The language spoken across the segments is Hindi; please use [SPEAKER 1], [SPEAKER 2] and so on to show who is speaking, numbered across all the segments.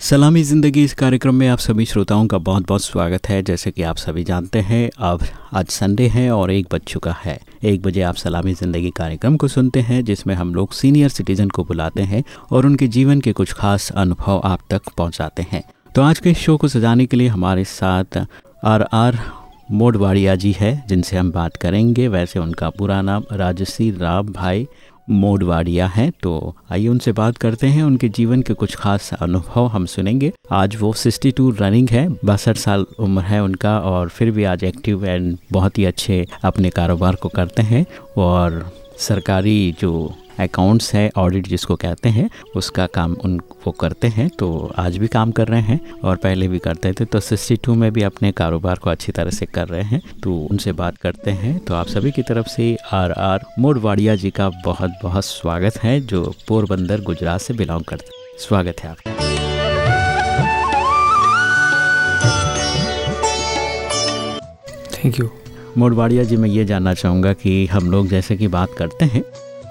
[SPEAKER 1] सलामी ज़िंदगी इस कार्यक्रम में आप सभी श्रोताओं का बहुत बहुत स्वागत है। जैसे कि आप सभी जानते हैं, अब आज संडे है और एक बज चुका है। एक बजे आप सलामी ज़िंदगी कार्यक्रम को सुनते हैं, जिसमें हम लोग सीनियर सिटीजन को बुलाते हैं और उनके जीवन के कुछ खास अनुभव आप तक पहुंचाते हैं। तो आज के शो को सजाने के लिए हमारे साथ आर आर मोडवाड़िया जी है, जिनसे हम बात करेंगे। वैसे उनका पूरा नाम राजसी राम भाई मोडवाड़िया हैं तो आइए उनसे बात करते हैं। उनके जीवन के कुछ खास अनुभव हम सुनेंगे। आज वो 62 रनिंग है, बासठ साल उम्र है उनका, और फिर भी आज एक्टिव एंड बहुत ही अच्छे अपने कारोबार को करते हैं। और सरकारी जो अकाउंट्स है ऑडिट जिसको कहते हैं उसका काम उन वो करते हैं तो आज भी काम कर रहे हैं और पहले भी करते थे। तो सिक्सटी टू में भी अपने कारोबार को अच्छी तरह से कर रहे हैं। तो उनसे बात करते हैं। तो आप सभी की तरफ़ से आर आर मोडवाड़िया जी का बहुत बहुत स्वागत है जो पोरबंदर गुजरात से बिलोंग करते स्वागत है आपका।
[SPEAKER 2] थैंक यू
[SPEAKER 1] मोडवाड़िया जी मैं ये जानना चाहूँगा कि हम लोग जैसे कि बात करते हैं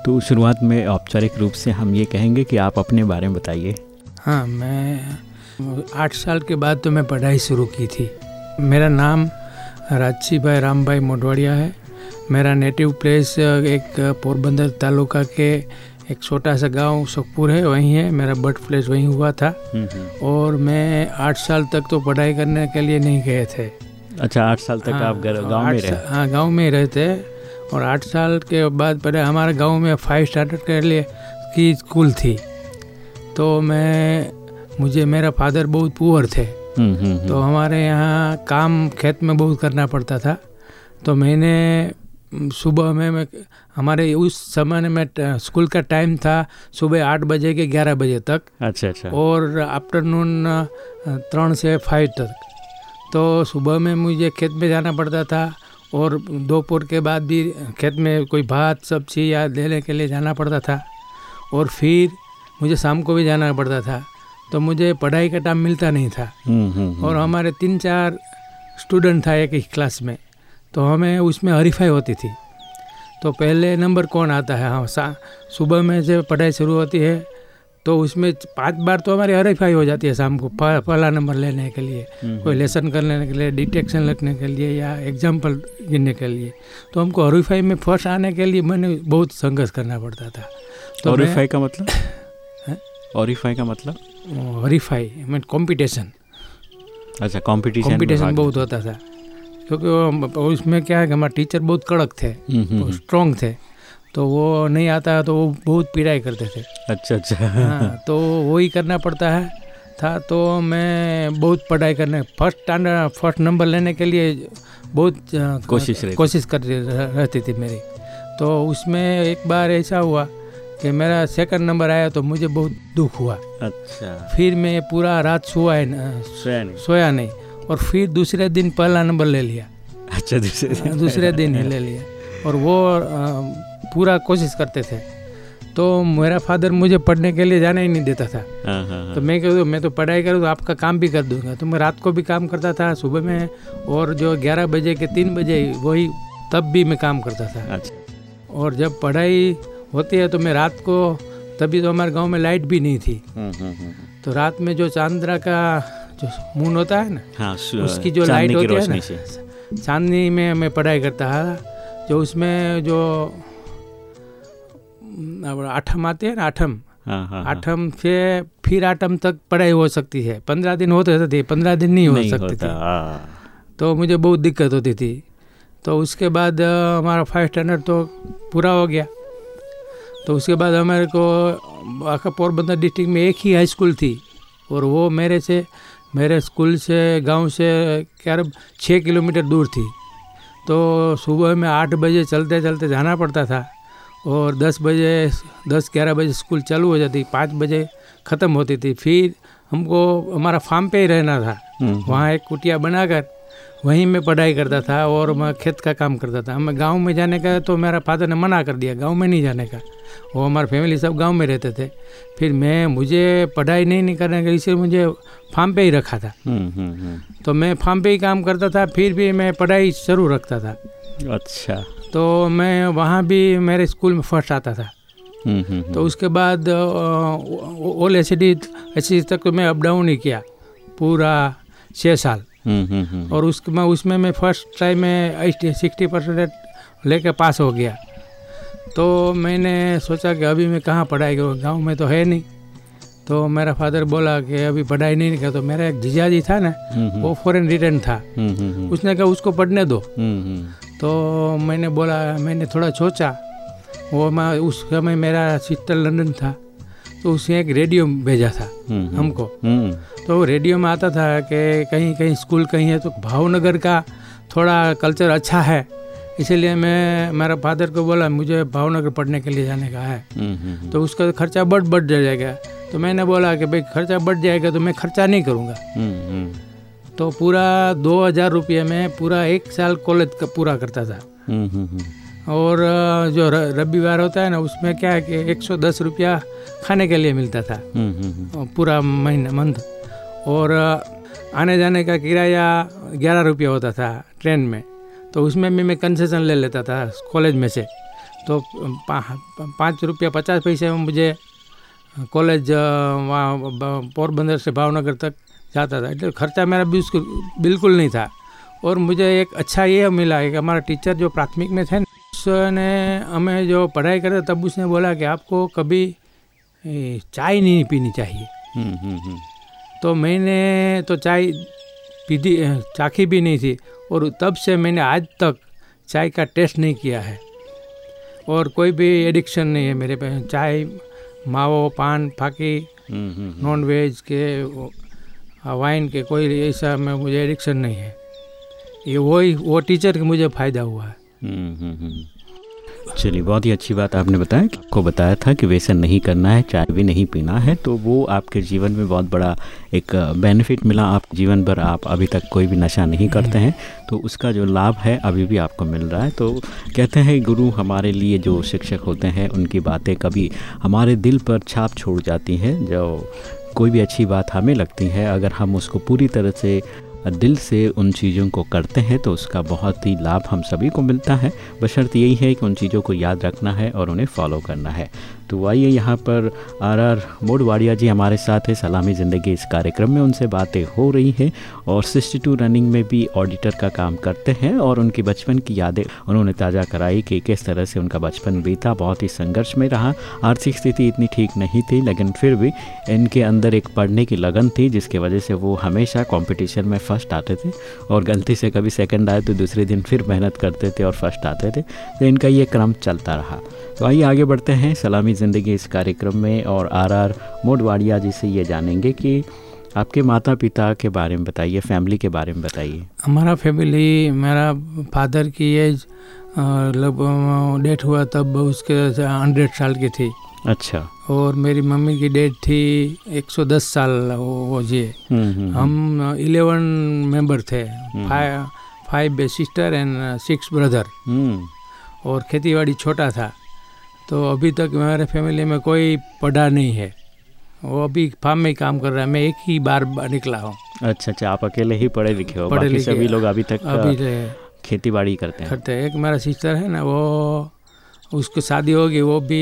[SPEAKER 1] तो शुरुआत में औपचारिक रूप से हम ये कहेंगे कि आप अपने बारे में बताइए।
[SPEAKER 2] हाँ मैं आठ साल के बाद तो मैं पढ़ाई शुरू की थी। मेरा नाम राजसी भाई राम भाई मोडवाड़िया है। मेरा नेटिव प्लेस एक पोरबंदर तालुका के एक छोटा सा गाँव सुखपुर है वहीं है। मेरा बर्थ प्लेस वहीं हुआ था। और मैं आठ साल तक तो पढ़ाई करने के लिए नहीं गए थे।
[SPEAKER 1] अच्छा आठ साल तक
[SPEAKER 2] हाँ,
[SPEAKER 1] आप गाँव में रहे?
[SPEAKER 2] हाँ गाँव में ही रहते। और आठ साल के बाद पहले हमारे गाँव में फाइव स्टैंडर्ड के लिए की स्कूल थी। तो मैं मुझे मेरा फादर बहुत पुअर थे।
[SPEAKER 1] हम्म, हम्म, हम्म।
[SPEAKER 2] तो हमारे यहाँ काम खेत में बहुत करना पड़ता था। तो मैंने सुबह में मैं हमारे उस समय में स्कूल का टाइम था सुबह आठ बजे के ग्यारह बजे तक।
[SPEAKER 1] अच्छा अच्छा।
[SPEAKER 2] और आफ्टरनून त्रण से फाइव तक। तो सुबह में मुझे खेत में जाना पड़ता था। और दोपहर के बाद भी खेत में कोई भात सब्ज़ी या लेने के लिए जाना पड़ता था। और फिर मुझे शाम को भी जाना पड़ता था तो मुझे पढ़ाई का टाइम मिलता नहीं था।
[SPEAKER 1] हम्म, हम्म, हम्म।
[SPEAKER 2] और हमारे तीन चार स्टूडेंट था एक ही क्लास में तो हमें उसमें हरीफाई होती थी। तो पहले नंबर कौन आता है? हाँ सुबह में से पढ़ाई शुरू होती है तो उसमें पाँच बार तो हमारी हरीफाई हो जाती है शाम को पहला नंबर लेने के लिए कोई लेसन करने के लिए डिटेक्शन लिखने के लिए या एग्ज़ाम्पल गिनने के लिए। तो हमको हरीफाई में फ़र्स्ट आने के लिए मैंने बहुत संघर्ष करना पड़ता था। तो
[SPEAKER 1] ऑरिफाई का मतलब?
[SPEAKER 2] हैं?
[SPEAKER 1] ऑरिफाई का मतलब?
[SPEAKER 2] हरीफाई मीन कॉम्पिटिशन
[SPEAKER 1] अच्छा कॉम्पिटिशन
[SPEAKER 2] कंपटीशन बहुत होता था। क्योंकि उसमें क्या है कि हमारे टीचर बहुत कड़क थे
[SPEAKER 1] हम्म,
[SPEAKER 2] स्ट्रॉन्ग थे। तो वो नहीं आता तो वो बहुत पीड़ाई करते थे।
[SPEAKER 1] अच्छा अच्छा।
[SPEAKER 2] हाँ तो वही करना पड़ता है। था तो मैं बहुत पढ़ाई करने फ़र्स्ट स्टैंडर्ड फ़र्स्ट नंबर लेने के लिए बहुत
[SPEAKER 1] कोशिश।
[SPEAKER 2] कोशिश कर रहती थी मेरी। तो उसमें एक बार ऐसा हुआ कि मेरा सेकंड नंबर आया तो मुझे बहुत दुख हुआ।
[SPEAKER 1] अच्छा।
[SPEAKER 2] फिर मैं पूरा रात सोया
[SPEAKER 1] सोया नहीं।
[SPEAKER 2] सोया नहीं। और फिर दूसरे दिन पहला नंबर ले लिया।
[SPEAKER 1] अच्छा दूसरे दिन।
[SPEAKER 2] दूसरे दिन ही ले लिया। और वो पूरा कोशिश करते थे। तो मेरा फादर मुझे पढ़ने के लिए जाना ही नहीं देता था।
[SPEAKER 1] हाँ हाँ हाँ।
[SPEAKER 2] तो मैं कहूँ मैं तो पढ़ाई करूँ तो आपका काम भी कर दूँगा। तो मैं रात को भी काम करता था सुबह में और जो ग्यारह बजे के तीन बजे वही तब भी मैं काम करता था।
[SPEAKER 1] अच्छा।
[SPEAKER 2] और जब पढ़ाई होती है तो मैं रात को तभी तो हमारे गाँव में लाइट भी नहीं थी।
[SPEAKER 1] हम्म, हम्म, हम्म।
[SPEAKER 2] तो रात में जो चांद्रा का जो मून होता है ना
[SPEAKER 1] हाँ
[SPEAKER 2] उसकी जो लाइट होती है ना चांदनी में मैं पढ़ाई करता था। जो उसमें जो आठम आते हैं ना आठम।
[SPEAKER 1] हाँ हाँ हाँ।
[SPEAKER 2] आठम से फिर आठम तक पढ़ाई हो सकती है। पंद्रह दिन होते थे पंद्रह दिन नहीं हो
[SPEAKER 1] नहीं
[SPEAKER 2] सकती थी। तो मुझे बहुत दिक्कत होती थी। तो उसके बाद हमारा फाइव स्टैंडर्ड तो पूरा हो गया। तो उसके बाद हमारे को आखा पोरबंदर डिस्ट्रिक्ट में एक ही हाई स्कूल थी। और वो मेरे से मेरे स्कूल से गाँव से करीब छः किलोमीटर दूर थी। तो सुबह में आठ बजे चलते चलते जाना पड़ता था। और दस बजे दस ग्यारह बजे स्कूल चालू हो जाती पाँच बजे ख़त्म होती थी। फिर हमको हमारा फार्म पे ही रहना था।
[SPEAKER 1] हम्म,
[SPEAKER 2] वहाँ एक कुटिया बनाकर वहीं मैं पढ़ाई करता था और मैं खेत का काम करता था। मैं गाँव में जाने का तो मेरा फादर ने मना कर दिया गाँव में नहीं जाने का। वो हमारी फैमिली सब गाँव में रहते थे। फिर मैं मुझे पढ़ाई नहीं नहीं करने का इसलिए मुझे फार्म पे ही रखा था।
[SPEAKER 1] हम्म हम्म
[SPEAKER 2] तो मैं फार्म पे ही काम करता था फिर भी मैं पढ़ाई शुरू रखता था।
[SPEAKER 1] अच्छा।
[SPEAKER 2] तो मैं वहाँ भी मेरे स्कूल में फ़र्स्ट आता था।
[SPEAKER 1] हम्म हम्म हम्म।
[SPEAKER 2] तो उसके बाद ओल एस डी तक मैं अप डाउन ही किया पूरा छः साल। और उसके मैं उसमें मैं फ़र्स्ट टाइम में सिक्सटी परसेंट लेके पास हो गया। तो मैंने सोचा कि अभी मैं कहाँ पढ़ाई करूँ? गाँव में तो है नहीं। तो मेरा फादर बोला कि अभी पढ़ाई नहीं कर तो मेरा एक जीजा जी था ना वो फॉरेन रिटर्न था। उसने कहा उसको पढ़ने दो। तो मैंने बोला मैंने थोड़ा सोचा वो मैं उस समय मेरा सिस्टर लंदन था तो उसने एक रेडियो भेजा था
[SPEAKER 1] हम्म, हम्म।
[SPEAKER 2] हमको।
[SPEAKER 1] हम्म।
[SPEAKER 2] तो रेडियो में आता था कि कहीं कहीं स्कूल कहीं है तो भावनगर का थोड़ा कल्चर अच्छा है इसीलिए मैं मेरा फादर को बोला मुझे भावनगर पढ़ने के लिए जाने का है। तो उसका खर्चा बढ़ बढ़ जाएगा। तो मैंने बोला कि भाई खर्चा बढ़ जाएगा तो मैं खर्चा नहीं करूँगा। तो पूरा दो हज़ार रुपये में पूरा एक साल कॉलेज का पूरा करता था।
[SPEAKER 1] हम्म हम्म हम्म।
[SPEAKER 2] और जो रविवार होता है ना उसमें क्या है कि एक सौ दस रुपया खाने के लिए मिलता था। पूरा महीना मंथ। और आने जाने का किराया ग्यारह रुपया होता था ट्रेन में। तो उसमें भी मैं कंसेशन ले लेता था कॉलेज में से। तो पा, पाँच रुपया पचास पैसे में मुझे कॉलेज वहाँ पोरबंदर से भावनगर तक जाता था એટલે खर्चा मेरा बिल्कुल बिल्कुल नहीं था और मुझे एक अच्छा ये मिला है कि हमारा टीचर जो प्राथमिक में थे ना, उसने हमें जो पढ़ाई करे तब उसने बोला कि आपको कभी ए, चाय नहीं पीनी चाहिए
[SPEAKER 1] हम्म हम्म हम्म
[SPEAKER 2] तो मैंने तो चाय पीधी चाखी भी नहीं थी और तब से मैंने आज तक चाय का टेस्ट नहीं किया है और कोई भी एडिक्शन नहीं है मेरे पे चाय मावो पान फाकी
[SPEAKER 1] हम्म हम्म
[SPEAKER 2] नॉन वेज के वो, वाइन के कोई ऐसा में मुझे एडिक्शन नहीं है। ये वही वो वो टीचर के मुझे फ़ायदा हुआ है।
[SPEAKER 1] हम्म, हम्म, हम्म। चलिए बहुत ही अच्छी बात आपने बताया कि आपको बताया था कि वैसे नहीं करना है चाय भी नहीं पीना है तो वो आपके जीवन में बहुत बड़ा एक बेनिफिट मिला। आप जीवन भर आप अभी तक कोई भी नशा नहीं करते हैं तो उसका जो लाभ है अभी भी आपको मिल रहा है। तो कहते हैं गुरु हमारे लिए जो शिक्षक होते हैं उनकी बातें कभी हमारे दिल पर छाप छोड़ जाती हैं जो कोई भी अच्छी बात हमें लगती है, अगर हम उसको पूरी तरह से दिल से उन चीज़ों को करते हैं तो उसका बहुत ही लाभ हम सभी को मिलता है। बशर्त यही है कि उन चीज़ों को याद रखना है और उन्हें फॉलो करना है। तो आइए यहाँ पर आर आर मोडवाड़िया जी हमारे साथ है। सलामी ज़िंदगी इस कार्यक्रम में उनसे बातें हो रही हैं और सिक्सटी टू रनिंग में भी ऑडिटर का काम करते हैं और उनकी बचपन की यादें उन्होंने ताज़ा कराई कि किस तरह से उनका बचपन बीता, बहुत ही संघर्ष में रहा। आर्थिक स्थिति इतनी ठीक नहीं थी, लेकिन फिर भी इनके अंदर एक पढ़ने की लगन थी, जिसकी वजह से वो हमेशा कंपटीशन में फ़र्स्ट आते थे और गलती से कभी सेकंड आए तो दूसरे दिन फिर मेहनत करते थे और फ़र्स्ट आते थे। तो इनका ये क्रम चलता रहा। तो आइए आगे बढ़ते हैं सलामी ज़िंदगी इस कार्यक्रम में और आर आर मोडवाड़िया जी से ये जानेंगे कि आपके माता पिता के बारे में बताइए फैमिली के बारे में बताइए।
[SPEAKER 2] हमारा फैमिली मेरा फादर की एज लगभग डेथ हुआ तब उसके हंड्रेड साल की थी।
[SPEAKER 1] अच्छा।
[SPEAKER 2] और मेरी मम्मी की डेट थी 110 साल वो वो जिए
[SPEAKER 1] हम्म, हम्म,
[SPEAKER 2] हम इलेवन मेंबर थे। Five five sister and six brother.
[SPEAKER 1] हम्म,
[SPEAKER 2] और खेतीबाड़ी छोटा था। तो अभी तक हमारे फैमिली में कोई पढ़ा नहीं है। वो अभी फार्म में ही काम कर रहा है। मैं एक ही बार निकला हूँ।
[SPEAKER 1] अच्छा अच्छा आप अकेले ही पढ़े लिखे हो?
[SPEAKER 2] पढ़े
[SPEAKER 1] बाकी
[SPEAKER 2] लिखे,
[SPEAKER 1] सभी लोग अभी तक
[SPEAKER 2] अभी
[SPEAKER 1] खेती बाड़ी करते हैं।
[SPEAKER 2] करते हैं। एक मेरा सिस्टर है ना वो उसकी शादी होगी वो भी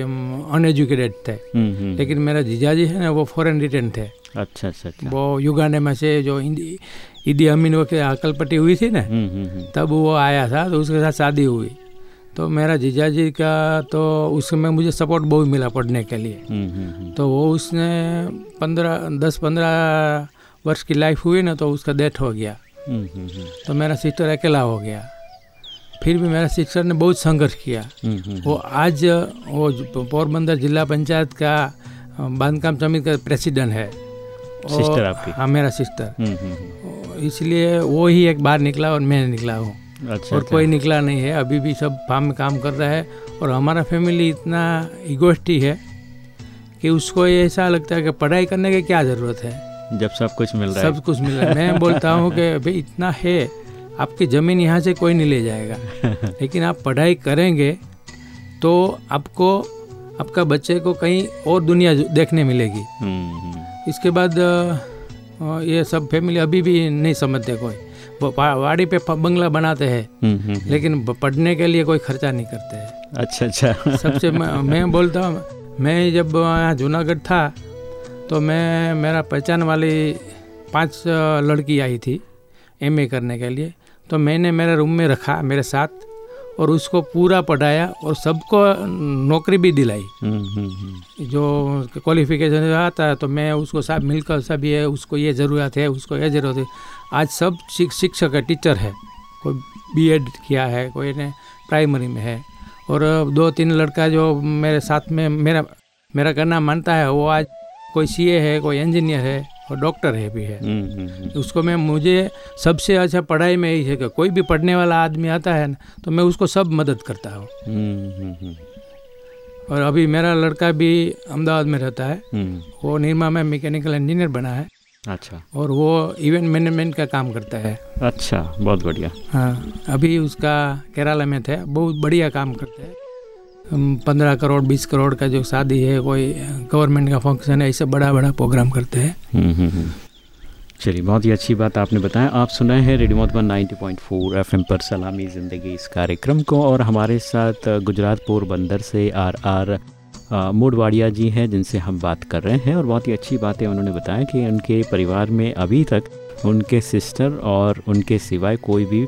[SPEAKER 2] अनएजुकेटेड थे।
[SPEAKER 1] हम्म, हम्म,
[SPEAKER 2] लेकिन मेरा जीजाजी है ना वो फॉरेन रिटर्न थे
[SPEAKER 1] अच्छा अच्छा अच्छा।
[SPEAKER 2] वो युगांडे में से जो इंदी ईदी अमीन वक्त अकलपट्टी हुई थी ना
[SPEAKER 1] हम्म,
[SPEAKER 2] तब वो आया था तो उसके साथ शादी हुई। तो मेरा जीजाजी का तो उस समय मुझे सपोर्ट बहुत मिला पढ़ने के लिए।
[SPEAKER 1] हम्म, हम्म, हम्म,
[SPEAKER 2] तो वो उसने पंद्रह दस पंद्रह वर्ष की लाइफ हुई ना तो उसका डेथ हो गया। तो मेरा सिस्टर अकेला हो गया। फिर भी मेरा सिस्टर ने बहुत संघर्ष किया। वो आज वो पोरबंदर जिला पंचायत का बांधकाम समिति का प्रेसिडेंट है।
[SPEAKER 1] सिस्टर आपकी?
[SPEAKER 2] हाँ मेरा सिस्टर इसलिए वो ही एक बार निकला और मैं निकला हूँ।
[SPEAKER 1] अच्छा
[SPEAKER 2] और
[SPEAKER 1] अच्छा,
[SPEAKER 2] कोई निकला नहीं है अभी भी सब फार्म में काम कर रहा है और हमारा फैमिली इतना इगोस्टी है कि उसको ऐसा लगता है कि पढ़ाई करने की क्या ज़रूरत है।
[SPEAKER 1] जब सब कुछ मिल रहा
[SPEAKER 2] है। सब कुछ मिल रहा है। मैं बोलता हूँ कि भाई इतना है आपकी ज़मीन यहाँ से कोई नहीं ले जाएगा। लेकिन आप पढ़ाई करेंगे तो आपको आपका बच्चे को कहीं और दुनिया देखने मिलेगी। हम्म, हम्म। इसके बाद ये सब फैमिली अभी भी नहीं समझते कोई। वाड़ी पे बंगला बनाते हैं हम्म, लेकिन पढ़ने के लिए कोई खर्चा नहीं करते हैं।
[SPEAKER 1] अच्छा अच्छा।
[SPEAKER 2] सबसे मैं मैं बोलता हूँ मैं जब यहाँ जूनागढ़ था तो मैं मेरा पहचान वाली पाँच लड़की आई थी एमए करने के लिए। तो मैंने मेरे रूम में रखा मेरे साथ और उसको पूरा पढ़ाया और सबको नौकरी भी दिलाई। हम्म, हम्म, हम्म। जो क्वालिफिकेशन आता है तो मैं उसको सब मिलकर सब ये उसको ये ज़रूरत है उसको ये ज़रूरत है। आज सब शिक्षक है टीचर है। कोई बीएड किया है कोई ने प्राइमरी में है। और दो तीन लड़का जो मेरे साथ में मेरा मेरा करना मानता है वो आज कोई सीए है कोई इंजीनियर है और डॉक्टर है भी है। हम्म, हम्म, हम्म। उसको मैं मुझे सबसे अच्छा पढ़ाई में यही है कि कोई भी पढ़ने वाला आदमी आता है ना तो मैं उसको सब मदद करता हूँ। और अभी मेरा लड़का भी अहमदाबाद में रहता है। वो निर्मा में मैकेनिकल इंजीनियर बना है।
[SPEAKER 1] अच्छा।
[SPEAKER 2] और वो इवेंट मैनेजमेंट का काम करता है।
[SPEAKER 1] अच्छा बहुत बढ़िया।
[SPEAKER 2] हाँ अभी उसका केरला में थे बहुत बढ़िया काम करते हैं। पंद्रह करोड़ बीस करोड़ का जो शादी है कोई गवर्नमेंट का फ़ंक्शन है ऐसे बड़ा बड़ा प्रोग्राम करते हैं। हम्म, हम्म, हम्म।
[SPEAKER 1] चलिए बहुत ही अच्छी बात आपने बताया। आप सुनाए हैं रेडियो मधुबन 90.4 एफएम पर सलामी ज़िंदगी इस कार्यक्रम को और हमारे साथ गुजरात पोरबंदर से आर आर मोडवाड़िया जी हैं, जिनसे हम बात कर रहे हैं और बहुत ही अच्छी बातें उन्होंने बताया कि उनके परिवार में अभी तक उनके सिस्टर और उनके सिवाय कोई भी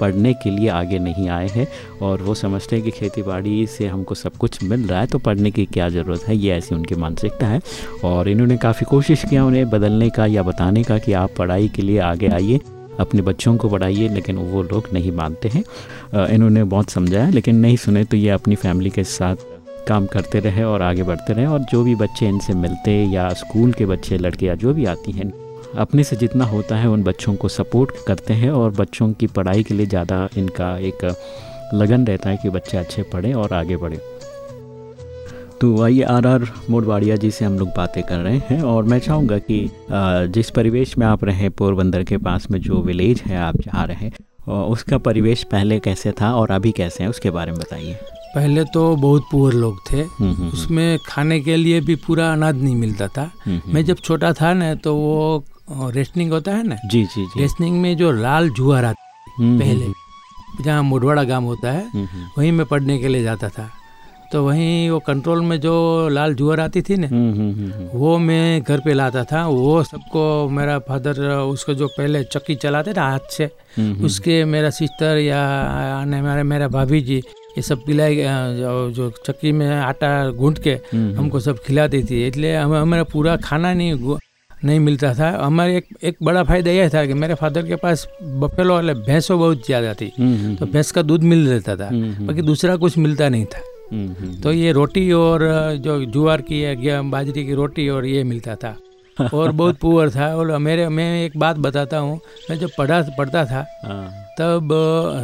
[SPEAKER 1] पढ़ने के लिए आगे नहीं आए हैं और वो समझते हैं कि खेती बाड़ी से हमको सब कुछ मिल रहा है तो पढ़ने की क्या ज़रूरत है, ये ऐसी उनकी मानसिकता है और इन्होंने काफ़ी कोशिश किया उन्हें बदलने का या बताने का कि आप पढ़ाई के लिए आगे आइए, अपने बच्चों को पढ़ाइए, लेकिन वो लोग नहीं मानते हैं। इन्होंने बहुत समझाया, लेकिन नहीं सुने तो ये अपनी फैमिली के साथ काम करते रहे और आगे बढ़ते रहे और जो भी बच्चे इनसे मिलते या स्कूल के बच्चे लड़के या जो भी आती हैं, अपने से जितना होता है उन बच्चों को सपोर्ट करते हैं और बच्चों की पढ़ाई के लिए ज़्यादा इनका एक लगन रहता है कि बच्चे अच्छे पढ़ें और आगे बढ़ें। तो आइए आर आर मोडवाड़िया जी से हम लोग बातें कर रहे हैं और मैं चाहूँगा कि जिस परिवेश में आप रहें, पोरबंदर के पास में जो विलेज है, आप जहाँ रहें उसका परिवेश पहले कैसे था और अभी कैसे है, उसके बारे में बताइए।
[SPEAKER 2] पहले तो बहुत पुअर लोग थे। हम्म, हम्म, हम्म। उसमें खाने के लिए भी पूरा अनाज नहीं मिलता था। मैं जब छोटा था ना तो वो रेशनिंग होता है ना
[SPEAKER 1] जी जी, जी।
[SPEAKER 2] रेशनिंग में जो लाल जुआर आती पहले जहाँ मुडवाड़ा गाँव होता है वहीं मैं पढ़ने के लिए जाता था। तो वहीं वो कंट्रोल में जो लाल जुआर आती थी ना वो मैं घर पे लाता था। वो सबको मेरा फादर उसको जो पहले चक्की चलाते ना हाथ से उसके मेरा सिस्टर या मेरा मेरा भाभी जी ये सब पिलाई जो, जो चक्की में आटा गूंथ के हमको सब खिलाती थी इसलिए हमें हमारा पूरा खाना नहीं नहीं मिलता था। हमारे एक एक बड़ा फ़ायदा यह था कि मेरे फादर के पास बफेलो वाले भैंसों बहुत ज़्यादा थी। हम्म, हम्म, तो हम्म। भैंस का दूध मिल जाता था बाकी दूसरा कुछ मिलता नहीं था। तो ये रोटी और जो जुआर की है बाजरी की रोटी और ये मिलता था। और बहुत पुअर था। और मेरे मैं एक बात बताता हूँ। मैं जब पढ़ा पढ़ता था हाँ। तब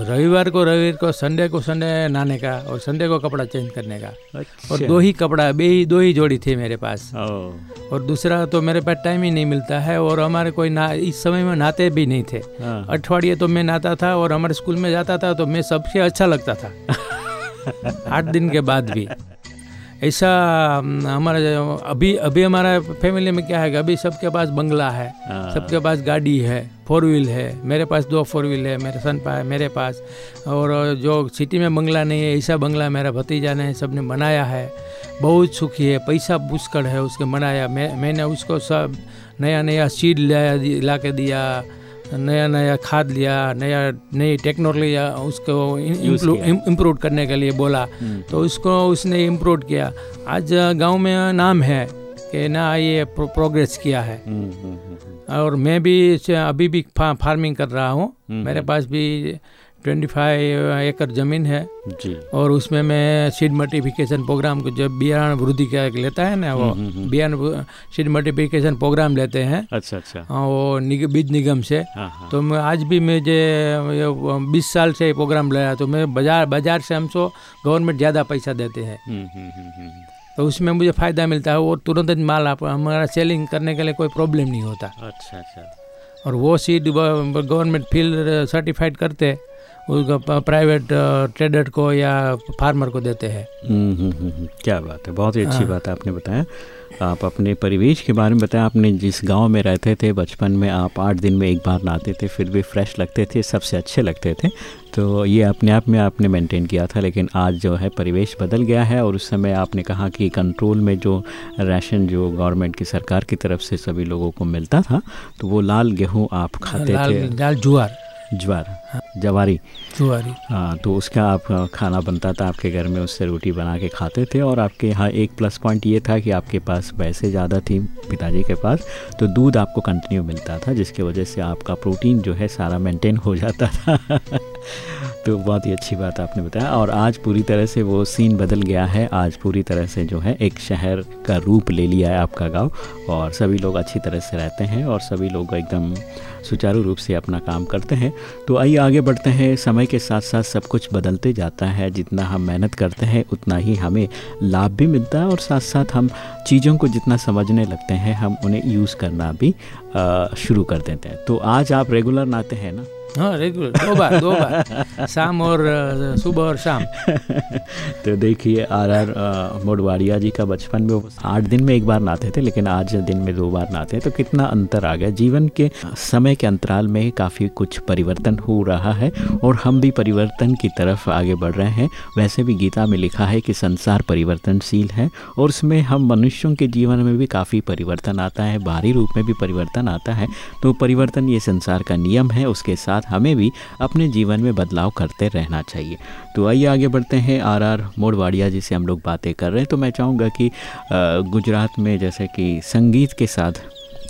[SPEAKER 2] रविवार को रविवार को संडे को संडे नहाने का और संडे को कपड़ा चेंज करने का। अच्छा। और दो ही कपड़ा बे ही दो ही जोड़ी थी मेरे पास। और दूसरा तो मेरे पास टाइम ही नहीं मिलता है और हमारे कोई ना इस समय में नहाते भी नहीं थे। हाँ। अठवाडिये तो मैं नहाता था और हमारे स्कूल में जाता था तो मैं सबसे अच्छा लगता था। आठ दिन के बाद भी। ऐसा हमारा अभी अभी हमारा फैमिली में क्या है अभी सबके पास बंगला है हाँ। सबके पास गाड़ी है। फोर व्हील है मेरे पास दो फोर व्हील है मेरे सन पा मेरे पास। और जो सिटी में बंगला नहीं है ऐसा बंगला मेरा भतीजा ने सबने बनाया है। बहुत सुखी है पैसा पुष्कड़ है उसके बनाया मैं मैंने उसको सब नया नया सीड लाया ला के दिया नया नया खाद लिया नया नई टेक्नोलॉजी उसको इम्प्रूव करने के लिए बोला। हम्म। तो उसको उसने इम्प्रूव किया। आज गाँव में नाम है कि ना ये प्रो, प्रोग्रेस किया है। हम्म, हम्म, और मैं भी अभी भी फा, फ़ार्मिंग कर रहा हूँ। मेरे पास भी ट्वेंटी फाइव एकड़ ज़मीन है जी। और उसमें मैं सीड मल्टीफिकेशन प्रोग्राम को जब बियान वृद्धि का लेता है ना वो हम्म, हम्म, हम्म। बियान सीड मल्टीफिकेशन प्रोग्राम लेते हैं।
[SPEAKER 1] अच्छा अच्छा।
[SPEAKER 2] हाँ, वो निग, बीज निगम से। हाँ, हाँ। तो मैं आज भी मैं मुझे बीस साल से प्रोग्राम लाया तो मैं बाज़ार बाज़ार से हमको गवर्नमेंट ज़्यादा पैसा देते हैं। तो उसमें मुझे फ़ायदा मिलता है वो तुरंत माल आप हमारा सेलिंग करने के लिए कोई प्रॉब्लम नहीं होता।
[SPEAKER 1] अच्छा अच्छा।
[SPEAKER 2] और वो सीड गवर्नमेंट फ़ील्ड सर्टिफाइड करते उसको प्राइवेट ट्रेडर को या फार्मर को देते हैं।
[SPEAKER 1] हम्म, हम्म, हम्म, क्या बात है बहुत ही अच्छी बात है आपने बताया। आप अपने परिवेश के बारे में बताएँ। आपने जिस गाँव में रहते थे बचपन में आप आठ दिन में एक बार नहाते थे फिर भी फ्रेश लगते थे सबसे अच्छे लगते थे। तो ये अपने आप में आपने मेंटेन किया था लेकिन आज जो है परिवेश बदल गया है और उस समय आपने कहा कि कंट्रोल में जो राशन जो गवर्नमेंट की सरकार की तरफ़ से सभी लोगों को मिलता था तो वो लाल गेहूँ आप खाते
[SPEAKER 2] लाल
[SPEAKER 1] थे।
[SPEAKER 2] लाल जुआर।
[SPEAKER 1] ज्वार जवारी।
[SPEAKER 2] ज्वारी।
[SPEAKER 1] हाँ तो उसका आप खाना बनता था आपके घर में उससे रोटी बना के खाते थे और आपके यहाँ एक प्लस पॉइंट ये था कि आपके पास पैसे ज़्यादा थी पिताजी के पास तो दूध आपको कंटिन्यू मिलता था जिसके वजह से आपका प्रोटीन जो है सारा मेंटेन हो जाता था। तो बहुत ही अच्छी बात आपने बताया। और आज पूरी तरह से वो सीन बदल गया है। आज पूरी तरह से जो है एक शहर का रूप ले लिया है आपका गाँव। और सभी लोग अच्छी तरह से रहते हैं और सभी लोग एकदम सुचारू रूप से अपना काम करते हैं। तो आइए आगे बढ़ते हैं। समय के साथ साथ सब कुछ बदलते जाता है। जितना हम मेहनत करते हैं, उतना ही हमें लाभ भी मिलता है। और साथ साथ हम चीज़ों को जितना समझने लगते हैं, हम उन्हें यूज़ करना भी शुरू कर देते हैं। तो आज आप रेगुलर नाते हैं ना?
[SPEAKER 2] हाँ रेगुलर दो बार दो बार शाम और सुबह और शाम
[SPEAKER 1] तो देखिए आर आर मोडवाड़िया जी का बचपन में आठ दिन में एक बार नहाते थे, लेकिन आज दिन में दो बार नहाते हैं तो कितना अंतर आ गया? जीवन के समय के अंतराल में काफ़ी कुछ परिवर्तन हो रहा है, और हम भी परिवर्तन की तरफ़ आगे बढ़ रहे हैं। वैसे भी गीता में लिखा है कि संसार परिवर्तनशील है, और उसमें हम मनुष्यों के जीवन में भी काफ़ी परिवर्तन आता है, बाहरी रूप में भी परिवर्तन आता है। तो परिवर्तन ये संसार का नियम है, उसके साथ हमें भी अपने जीवन में बदलाव करते रहना चाहिए। तो आइए आगे बढ़ते हैं। आर आर मोड़वाड़िया जी से हम लोग बातें कर रहे हैं। तो मैं चाहूँगा कि गुजरात में जैसे कि संगीत के साथ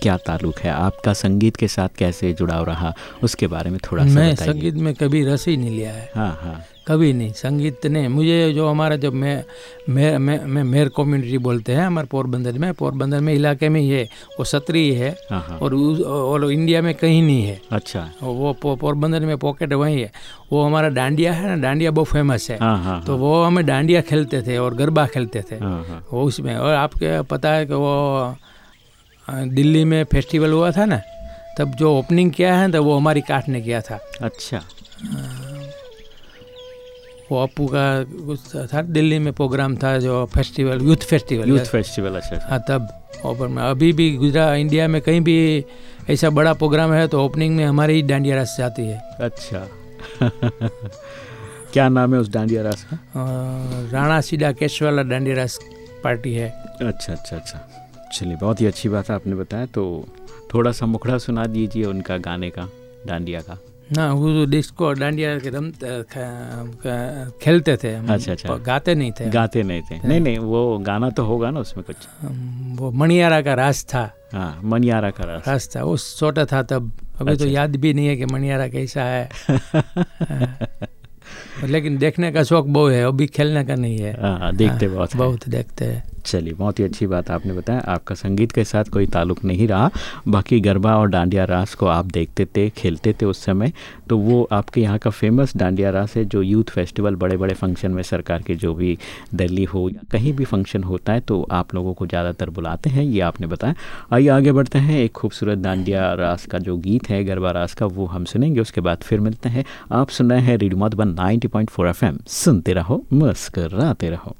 [SPEAKER 1] क्या ताल्लुक है? आपका संगीत के साथ कैसे जुड़ाव रहा? उसके बारे में थोड़ा सा
[SPEAKER 2] मैं संगीत में कभी रस ही नहीं लिया है।
[SPEAKER 1] हाँ हाँ।
[SPEAKER 2] कभी नहीं संगीत ने मुझे जो हमारा जब मैं मैं मैं मैं मेर कम्युनिटी बोलते हैं हमारे पोरबंदर में पोरबंदर में इलाके में ही है वो सत्री है
[SPEAKER 1] हाँ हाँ।
[SPEAKER 2] और उस- और इंडिया में कहीं नहीं है।
[SPEAKER 1] अच्छा।
[SPEAKER 2] वो पोरबंदर में पॉकेट वहीं है। वो हमारा डांडिया है ना डांडिया बहुत फ़ेमस है।
[SPEAKER 1] हाँ
[SPEAKER 2] तो वो हमें डांडिया खेलते थे और गरबा खेलते थे। वो उसमें और आपके पता है कि वो दिल्ली में फेस्टिवल हुआ था ना तब जो ओपनिंग किया है तो वो हमारी काट ने किया था।
[SPEAKER 1] अच्छा।
[SPEAKER 2] वो अपू का कुछ था दिल्ली में प्रोग्राम था जो festival youth festival
[SPEAKER 1] youth festival अच्छा
[SPEAKER 2] हाँ तब ओपन में। अभी भी गुजरात इंडिया में कहीं भी ऐसा बड़ा प्रोग्राम है तो ओपनिंग में हमारी ही डांडिया रस जाती है।
[SPEAKER 1] अच्छा। क्या नाम है उस डांडिया रास का?
[SPEAKER 2] राणा सीडा केशवाला डांडिया रास पार्टी है।
[SPEAKER 1] अच्छा अच्छा अच्छा। चलिए बहुत ही अच्छी बात है आपने बताया तो थोड़ा सा मुखड़ा सुना दीजिए उनका गाने का डांडिया का।
[SPEAKER 2] ना वो डिस्को डांडिया के रम ख- ख- खेलते थे
[SPEAKER 1] अच्छा, अच्छा।
[SPEAKER 2] गाते नहीं थे
[SPEAKER 1] गाते नहीं थे नहीं नहीं वो गाना तो होगा ना उसमें कुछ
[SPEAKER 2] वो मणियारा का रास था
[SPEAKER 1] हाँ मनियारा का रास
[SPEAKER 2] रास था उस छोटा था तब अभी तो
[SPEAKER 1] अच्छा।
[SPEAKER 2] याद भी नहीं है कि मणियारा कैसा है। लेकिन देखने का शौक बहुत है अभी खेलने का नहीं है
[SPEAKER 1] हाँ देखते बहुत
[SPEAKER 2] बहुत देखते हैं
[SPEAKER 1] चलिए, बहुत ही अच्छी बात आपने बताया। आपका संगीत के साथ कोई ताल्लुक नहीं रहा। बाकी गरबा और डांडिया रास को आप देखते थे, खेलते थे उस समय। तो वो आपके यहाँ का फ़ेमस डांडिया रास है, जो यूथ फेस्टिवल बड़े बड़े फ़ंक्शन में सरकार के जो भी दिल्ली हो या कहीं भी फ़ंक्शन होता है तो आप लोगों को ज़्यादातर बुलाते हैं, ये आपने बताया। आइए, आगे बढ़ते हैं। एक खूबसूरत डांडिया रास का जो गीत है, गरबा रास का, वो हम सुनेंगे, उसके बाद फिर मिलते हैं। आप सुन रहे हैं रेडियो मधुबन 90.4 एफएम। सुनते रहो, मुस्कराते रहो।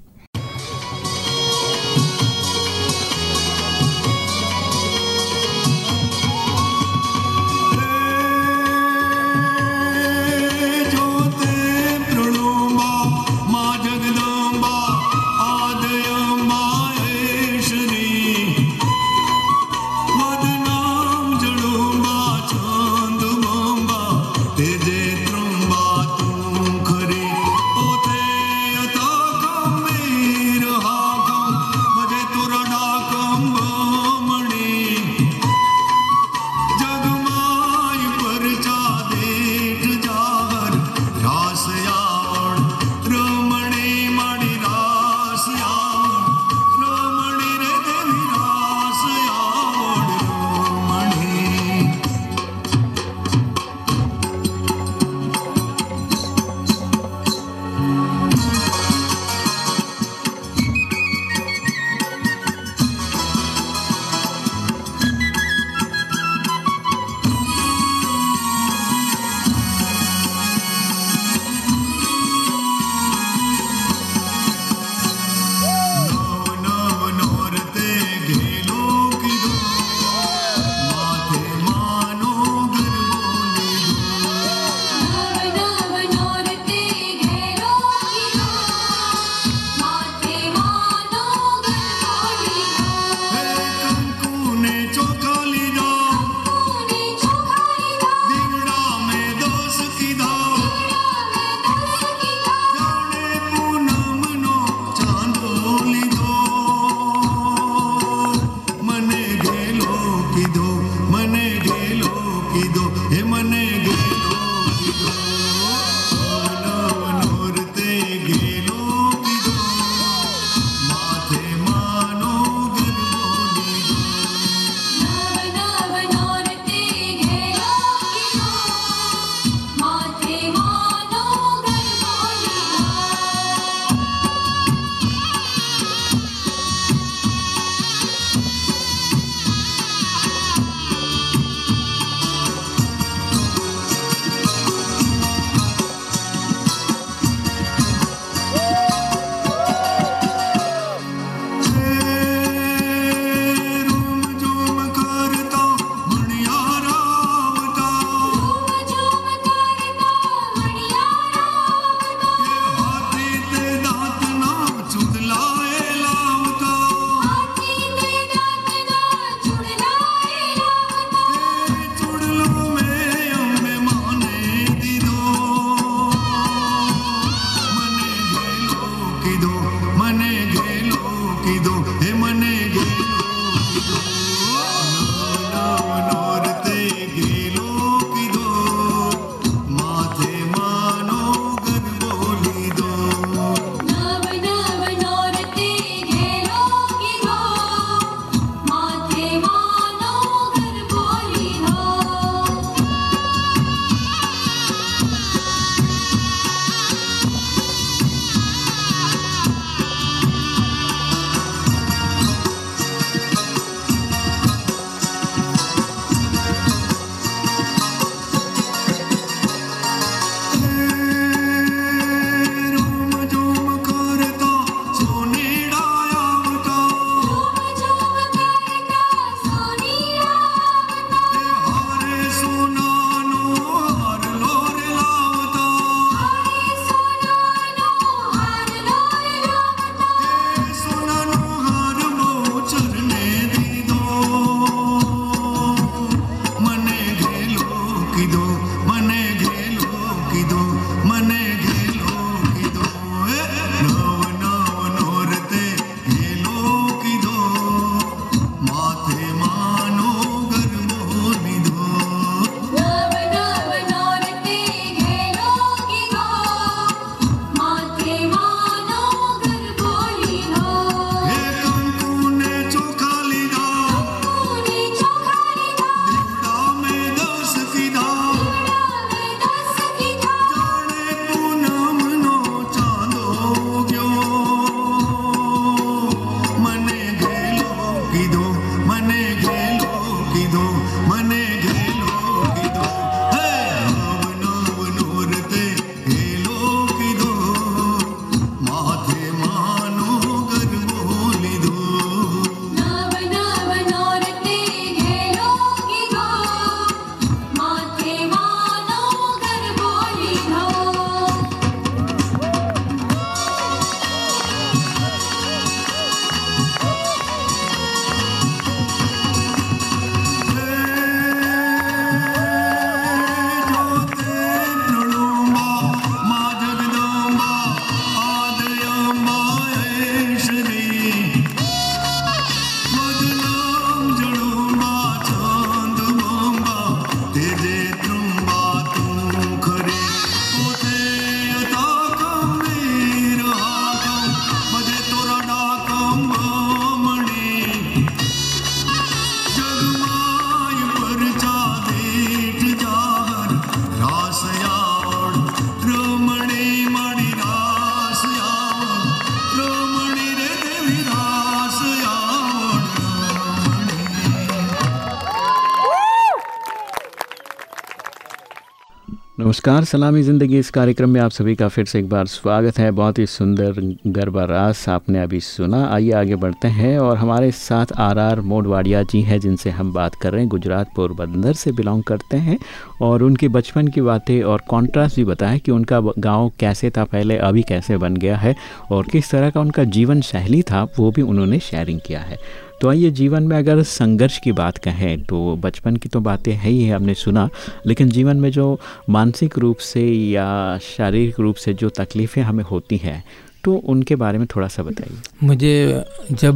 [SPEAKER 1] नमस्कार, सलामी ज़िंदगी। इस कार्यक्रम में आप सभी का फिर से एक बार स्वागत है। बहुत ही सुंदर, गरबा रास आपने अभी सुना। आइए आगे बढ़ते हैं और हमारे साथ आर आर मोडवाडिया जी हैं, जिनसे हम बात कर रहे हैं। गुजरात पोरबंदर से बिलोंग करते हैं और उनके बचपन की बातें और कॉन्ट्रास्ट भी बताएँ कि उनका गाँव कैसे था पहले, अभी कैसे बन गया है और किस तरह का उनका जीवन शैली था, वो भी उन्होंने शेयरिंग किया है। तो आइए जीवन में अगर संघर्ष की बात कहें तो बचपन की तो बातें है ही है हमने सुना। लेकिन जीवन में जो मानसिक रूप से या शारीरिक रूप से जो तकलीफ़ें हमें होती हैं तो उनके बारे में थोड़ा सा बताइए।
[SPEAKER 2] मुझे जब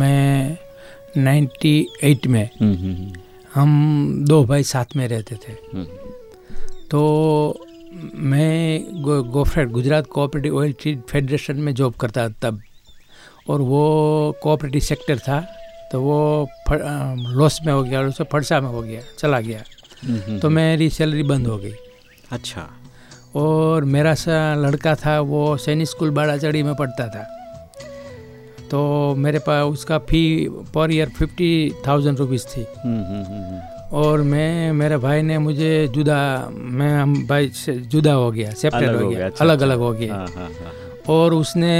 [SPEAKER 2] मैं 98 में
[SPEAKER 1] हम्म, हम्म,
[SPEAKER 2] हम दो भाई साथ में रहते थे।
[SPEAKER 1] हम्म,
[SPEAKER 2] तो मैं गो, गोफरेट Gujarat cooperative oil trade federation में जॉब करता तब। और वो कोऑपरेटिव सेक्टर था तो वो लॉस में हो गया और उसे फड़सा में हो गया चला गया। तो मेरी सैलरी बंद हो गई।
[SPEAKER 1] अच्छा।
[SPEAKER 2] और मेरा सा लड़का था वो सैनिक स्कूल बाड़ाचड़ी में पढ़ता था। तो मेरे पास उसका फ़ी per year fifty thousand rupees थी। और मैं मेरे भाई ने मुझे जुदा मैं हम भाई से जुदा हो गया सेपरेट हो गया।
[SPEAKER 1] अच्छा,
[SPEAKER 2] अलग
[SPEAKER 1] अच्छा।
[SPEAKER 2] अलग हो गया।
[SPEAKER 1] हाँ हाँ हाँ।
[SPEAKER 2] और उसने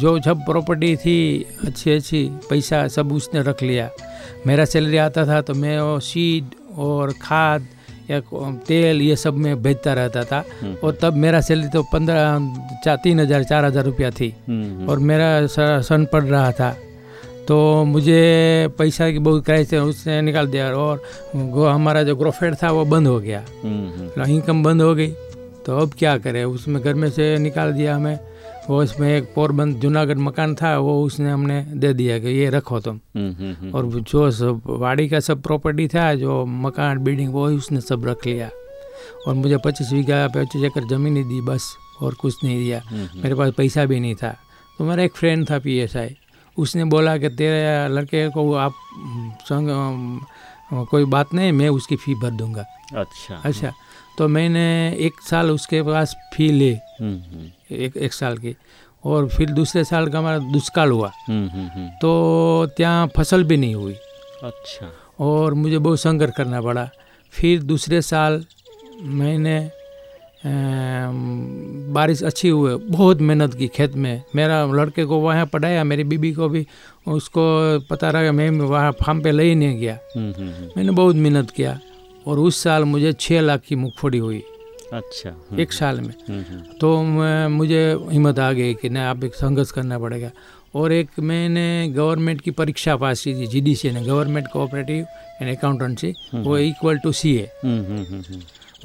[SPEAKER 2] जो सब प्रॉपर्टी थी अच्छी अच्छी पैसा सब उसने रख लिया। मेरा सैलरी आता था तो मैं वो सीड और खाद या तेल ये सब मैं भेजता रहता था।
[SPEAKER 1] हम्म,
[SPEAKER 2] और तब मेरा सैलरी तो पंद्रह चार तीन हज़ार चार हज़ार रुपया थी।
[SPEAKER 1] हम्म, हम्म,
[SPEAKER 2] और मेरा सन पड़ रहा था। तो मुझे पैसा की बहुत क्राइस उसने निकाल दिया और वो हमारा जो ग्रोफेड था वो बंद हो गया। इनकम बंद हो गई। तो अब क्या करें? उसमें घर में से निकाल दिया हमें। वो इसमें एक पोरबंद जूनागढ़ मकान था वो उसने हमने दे दिया कि ये रखो तुम।
[SPEAKER 1] हम्म, हम्म, हम्म,
[SPEAKER 2] और जो सब वाड़ी का सब प्रॉपर्टी था जो मकान बिल्डिंग वो उसने सब रख लिया। और मुझे पच्चीस बीघा पच्चीस एकड़ ज़मीन ही दी बस और कुछ नहीं दिया। मेरे पास पैसा भी नहीं था। तो मेरा एक फ्रेंड था पीएसआई उसने बोला कि तेरे लड़के को आप संग कोई बात नहीं मैं उसकी फ़ी भर दूँगा।
[SPEAKER 1] अच्छा।
[SPEAKER 2] अच्छा। तो मैंने एक साल उसके पास फ़ी ली।
[SPEAKER 1] हम्म, हम्म,
[SPEAKER 2] एक एक साल की। और फिर दूसरे साल का हमारा दुष्काल हुआ।
[SPEAKER 1] हम्म,
[SPEAKER 2] तो ત્યાં फ़सल भी नहीं हुई।
[SPEAKER 1] अच्छा।
[SPEAKER 2] और मुझे बहुत संघर्ष करना पड़ा। फिर दूसरे साल मैंने बारिश अच्छी हुई। बहुत मेहनत की खेत में। मेरा लड़के को वहाँ पढ़ाया मेरी बीबी को भी। उसको पता रहा मैं वहाँ फार्म पे ले ही नहीं गया। मैंने बहुत मेहनत किया। और उस साल मुझे छः लाख की मूँगफली हुई।
[SPEAKER 1] अच्छा हम्म,
[SPEAKER 2] एक साल में।
[SPEAKER 1] हम्म, हम्म,
[SPEAKER 2] तो मुझे हिम्मत आ गई कि नहीं आप एक संघर्ष करना पड़ेगा। और एक मैंने गवर्नमेंट की परीक्षा पास की थी जीडीसी ने गवर्नमेंट कोऑपरेटिव एंड अकाउंटेंसी वो इक्वल टू सी
[SPEAKER 1] हम्म,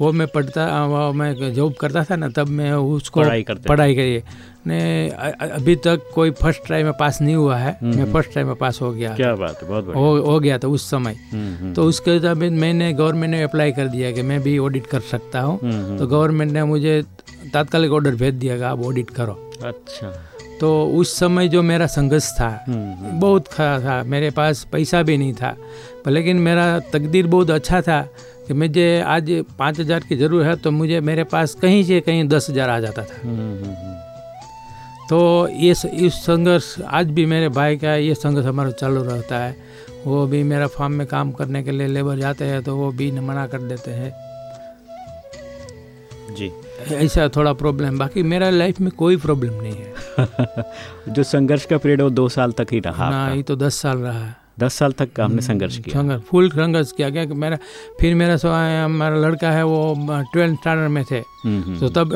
[SPEAKER 2] वो मैं पढ़ता वो मैं जॉब करता था ना तब मैं उसको
[SPEAKER 1] पढ़ाई करते थे।
[SPEAKER 2] पढ़ाई करी। ने अभी तक कोई फ़र्स्ट ट्राई में पास नहीं हुआ है।
[SPEAKER 1] हम्म,
[SPEAKER 2] मैं फ़र्स्ट ट्राई में पास हो गया।
[SPEAKER 1] क्या बात है बहुत बढ़िया।
[SPEAKER 2] हो, हो गया था उस समय।
[SPEAKER 1] हम्म, हम्म,
[SPEAKER 2] तो उसके बाद मैंने गवर्नमेंट ने अप्लाई कर दिया कि मैं भी ऑडिट कर सकता हूँ।
[SPEAKER 1] हम्म, हम्म,
[SPEAKER 2] तो गवर्नमेंट ने मुझे तात्कालिक ऑर्डर भेज दिया कि आप ऑडिट करो।
[SPEAKER 1] अच्छा।
[SPEAKER 2] तो उस समय जो मेरा संघर्ष था
[SPEAKER 1] हम्म, हम्म,
[SPEAKER 2] बहुत खरा था। मेरे पास पैसा भी नहीं था। पर लेकिन मेरा तकदीर बहुत अच्छा था कि मुझे आज पाँच हज़ार की ज़रूरत है तो मुझे मेरे पास कहीं से कहीं दस हज़ार आ जाता था।
[SPEAKER 1] हम्म, हम्म, हम्म,
[SPEAKER 2] तो ये इस संघर्ष आज भी मेरे भाई का ये संघर्ष हमारा चालू रहता है। वो भी मेरा फार्म में काम करने के लिए लेबर जाते हैं तो वो भी मना कर देते हैं।
[SPEAKER 1] जी।
[SPEAKER 2] ऐसा थोड़ा प्रॉब्लम बाकी मेरा लाइफ में कोई प्रॉब्लम नहीं है।
[SPEAKER 1] जो संघर्ष का पीरियड वो दो साल तक ही रहा
[SPEAKER 2] ना ये तो दस साल रहा है।
[SPEAKER 1] दस साल तक हमने संघर्ष किया।
[SPEAKER 2] संघर्ष फुल संघर्ष किया। क्या कि मेरा फिर मेरा सो हमारा लड़का है वो ट्वेल्थ स्टैंडर्ड में थे।
[SPEAKER 1] हम्म, हम्म,
[SPEAKER 2] तो तब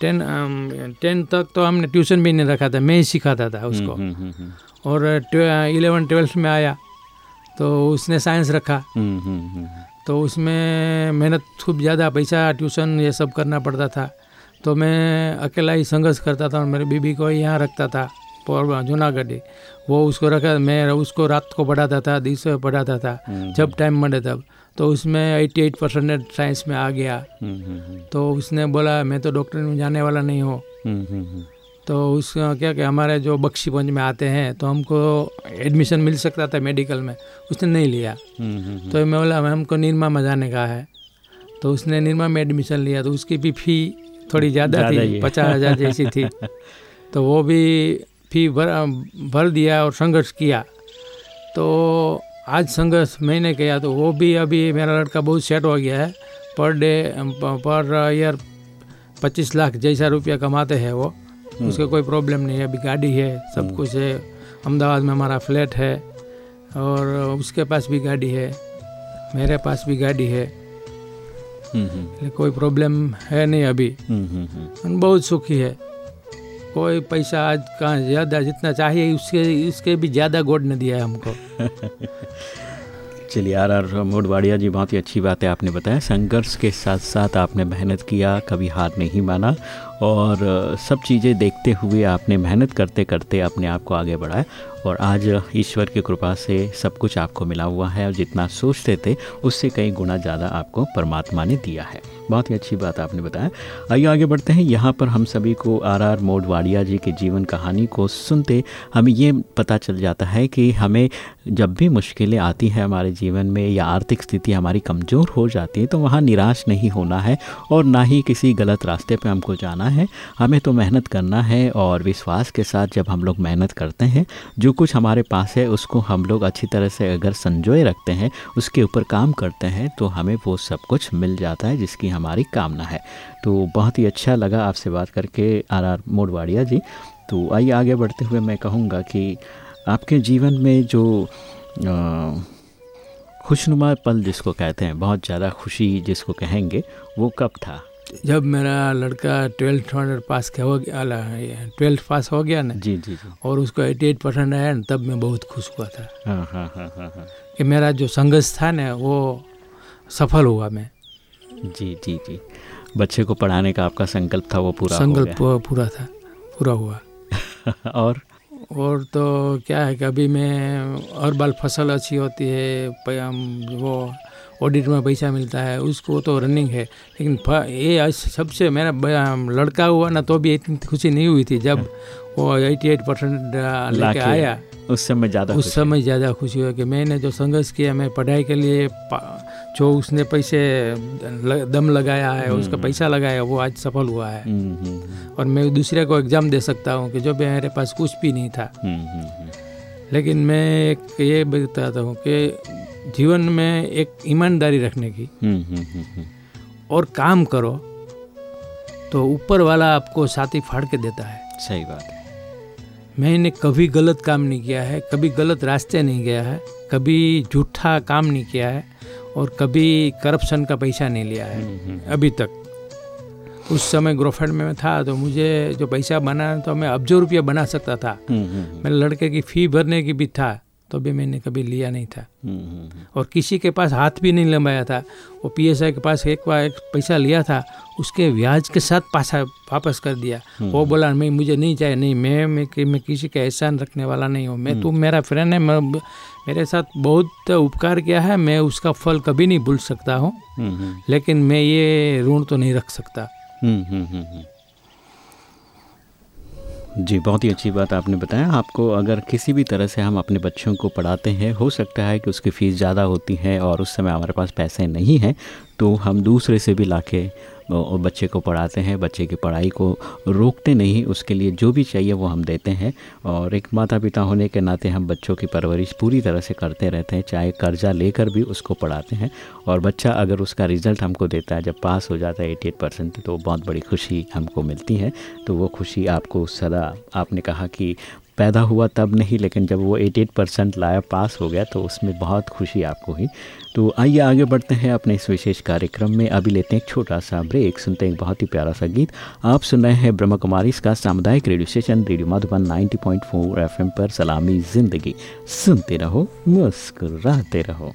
[SPEAKER 2] टेन टेन तक तो हमने ट्यूशन भी नहीं रखा था मैं ही सिखाता था उसको।
[SPEAKER 1] हम्म, हम्म, हम्म,
[SPEAKER 2] और इलेवन ट्वेल्थ में आया तो उसने साइंस रखा।
[SPEAKER 1] हम्म, हम्म, हम्म,
[SPEAKER 2] तो उसमें मेहनत खूब ज़्यादा पैसा ट्यूशन ये सब करना पड़ता था। तो मैं अकेला ही संघर्ष करता था और मेरी बीबी को यहाँ रखता था। जूनागढ़। वो उसको रखा मैं उसको रात को पढ़ाता था दिन से पढ़ाता था
[SPEAKER 1] हम्म,
[SPEAKER 2] जब टाइम मिले तब। तो उसमें 88 परसेंटेज साइंस में आ गया।
[SPEAKER 1] हम्म, हम्म,
[SPEAKER 2] तो उसने बोला मैं तो डॉक्टर में जाने वाला नहीं हूँ। तो उसका क्या कि हमारे जो बख्शीगंज में आते हैं तो हमको एडमिशन मिल सकता था मेडिकल में। उसने नहीं लिया। तो मैं बोला हमको निरमा में जाने का है। तो उसने निरमा में एडमिशन लिया तो उसकी भी फ़ी थोड़ी ज़्यादा थी पचास हज़ार जैसी थी। तो वो भी फ़ी भर भर दिया और संघर्ष किया। तो आज संघर्ष मैंने किया तो वो भी अभी मेरा लड़का बहुत सेट हो गया है। पर डे पर ईयर पच्चीस लाख जैसा रुपया कमाते हैं वो। उसका कोई प्रॉब्लम नहीं है अभी गाड़ी है सब कुछ है। अहमदाबाद में हमारा फ्लैट है और उसके पास भी गाड़ी है मेरे पास भी गाड़ी है।
[SPEAKER 1] हम्म, हम्म,
[SPEAKER 2] कोई प्रॉब्लम है नहीं अभी।
[SPEAKER 1] हम्म, हम्म, हम्म,
[SPEAKER 2] बहुत सुखी है। कोई पैसा आज कहाँ ज़्यादा जितना चाहिए, उसके उसके भी ज़्यादा गोड ने दिया है हमको।
[SPEAKER 1] चलिए, आर आर मोडवाड़िया जी, बहुत ही अच्छी बात है आपने बताया। संघर्ष के साथ साथ आपने मेहनत किया, कभी हार नहीं माना, और सब चीज़ें देखते हुए आपने मेहनत करते करते अपने आप को आगे बढ़ाया, और आज ईश्वर की कृपा से सब कुछ आपको मिला हुआ है, और जितना सोचते थे, उससे कई गुना ज़्यादा आपको परमात्मा ने दिया है। बहुत ही अच्छी बात आपने बताया। आइए आगे बढ़ते हैं। यहाँ पर हम सभी को आर आर मोडवाड़िया जी के जीवन कहानी को सुनते हमें ये पता चल जाता है कि हमें जब भी मुश्किलें आती हैं हमारे जीवन में या आर्थिक स्थिति हमारी कमज़ोर हो जाती है तो वहाँ निराश नहीं होना है और ना ही किसी गलत रास्ते पे हमको जाना है। हमें तो मेहनत करना है और विश्वास के साथ जब हम लोग मेहनत करते हैं, जो कुछ हमारे पास है उसको हम लोग अच्छी तरह से अगर संजोए रखते हैं, उसके ऊपर काम करते हैं तो हमें वो सब कुछ मिल जाता है जिसकी हमारी कामना है। तो बहुत ही अच्छा लगा आपसे बात करके आर आर मोडवाड़िया जी। तो आइए आगे बढ़ते हुए मैं कहूँगा कि आपके जीवन में जो खुशनुमा पल जिसको कहते हैं बहुत ज़्यादा खुशी जिसको कहेंगे वो कब था?
[SPEAKER 2] जब मेरा लड़का ट्वेल्थ स्टैंडर्ड पास हो गया ट्वेल्थ पास हो गया ना?
[SPEAKER 1] जी जी जी।
[SPEAKER 2] और उसको 88 परसेंट आया ना तब मैं बहुत खुश हुआ था।
[SPEAKER 1] हाँ हाँ हाँ हाँ हाँ।
[SPEAKER 2] कि मेरा जो संघर्ष था ना वो सफल हुआ मैं।
[SPEAKER 1] जी जी जी। बच्चे को पढ़ाने का आपका संकल्प था वो पूरा
[SPEAKER 2] संकल्प पूरा था पूरा हुआ।
[SPEAKER 1] और?
[SPEAKER 2] और तो क्या है कि अभी मैं हर बार फ़सल अच्छी होती है वो ऑडिट में पैसा मिलता है उसको तो रनिंग है। लेकिन ये सबसे मेरा लड़का हुआ ना तो भी इतनी खुशी नहीं हुई थी जब वो 88 परसेंट लेके आया।
[SPEAKER 1] उस समय ज़्यादा
[SPEAKER 2] उस समय ज़्यादा खुशी हुई कि मैंने जो संघर्ष किया मैं पढ़ाई के लिए जो उसने पैसे दम लगाया है उसका पैसा लगाया वो आज सफल हुआ है।
[SPEAKER 1] हम्म, हम्म, हम्म,
[SPEAKER 2] और मैं दूसरे को एग्ज़ाम दे सकता हूँ कि जो मेरे पास कुछ भी नहीं था।
[SPEAKER 1] हम्म, हम्म, हम्म,
[SPEAKER 2] लेकिन मैं एक ये बताता हूँ कि जीवन में एक ईमानदारी रखने की
[SPEAKER 1] हम्म, हम्म, हम्म, हम्म,
[SPEAKER 2] और काम करो तो ऊपर वाला आपको साथी फाड़ के देता है।
[SPEAKER 1] सही बात है।
[SPEAKER 2] मैंने कभी गलत काम नहीं किया है कभी गलत रास्ते नहीं गया है कभी झूठा काम नहीं किया है। और कभी करप्शन का पैसा नहीं लिया है
[SPEAKER 1] हम्म, हम्म,
[SPEAKER 2] अभी तक। उस समय ग्रोफेड में था तो मुझे जो पैसा बनाना तो मैं अब्जो रुपया बना सकता था
[SPEAKER 1] हम्म, हम्म,
[SPEAKER 2] मेरे लड़के की फ़ी भरने की भी था। तो भी मैंने कभी लिया नहीं था।
[SPEAKER 1] हम्म, हम्म,
[SPEAKER 2] और किसी के पास हाथ भी नहीं लंबाया था। वो पीएसआई के पास एक बार एक पैसा लिया था उसके ब्याज के साथ पासा वापस कर दिया। वो बोला मैं मुझे नहीं चाहिए नहीं मैं मैं, कि- मैं किसी का एहसान रखने वाला नहीं हूँ। मैं तुम मेरा फ्रेंड है मैं मेरे साथ बहुत उपकार किया है मैं उसका फल कभी नहीं भूल सकता हूँ।
[SPEAKER 1] हम्म, हम्म,
[SPEAKER 2] लेकिन मैं ये ऋण तो नहीं रख सकता।
[SPEAKER 1] जी, बहुत ही अच्छी बात आपने बताया। आपको अगर किसी भी तरह से हम अपने बच्चों को पढ़ाते हैं, हो सकता है कि उसकी फ़ीस ज़्यादा होती है और उस समय हमारे पास पैसे नहीं हैं
[SPEAKER 3] तो हम दूसरे से भी लाके और बच्चे को पढ़ाते हैं, बच्चे की पढ़ाई को रोकते नहीं, उसके लिए जो भी चाहिए वो हम देते हैं। और एक माता पिता होने के नाते हम बच्चों की परवरिश पूरी तरह से करते रहते हैं, चाहे कर्जा लेकर भी उसको पढ़ाते हैं। और बच्चा अगर उसका रिज़ल्ट हमको देता है, जब पास हो जाता है एटी परसेंट तो बहुत बड़ी खुशी हमको मिलती है। तो वो खुशी आपको सदा, आपने कहा कि पैदा हुआ तब नहीं, लेकिन जब वो 88 परसेंट लाया, पास हो गया तो उसमें बहुत खुशी आपको हुई। तो आइए आगे बढ़ते हैं अपने इस विशेष कार्यक्रम में। अभी लेते हैं एक छोटा सा ब्रेक सुनते हैं एक बहुत ही प्यारा सा गीत। आप सुन रहे हैं ब्रह्म कुमारी इसका सामुदायिक radio station, radio Madhuban 90.4 FM पर सलामी ज़िंदगी। सुनते रहो, मुस्कुराते रहो।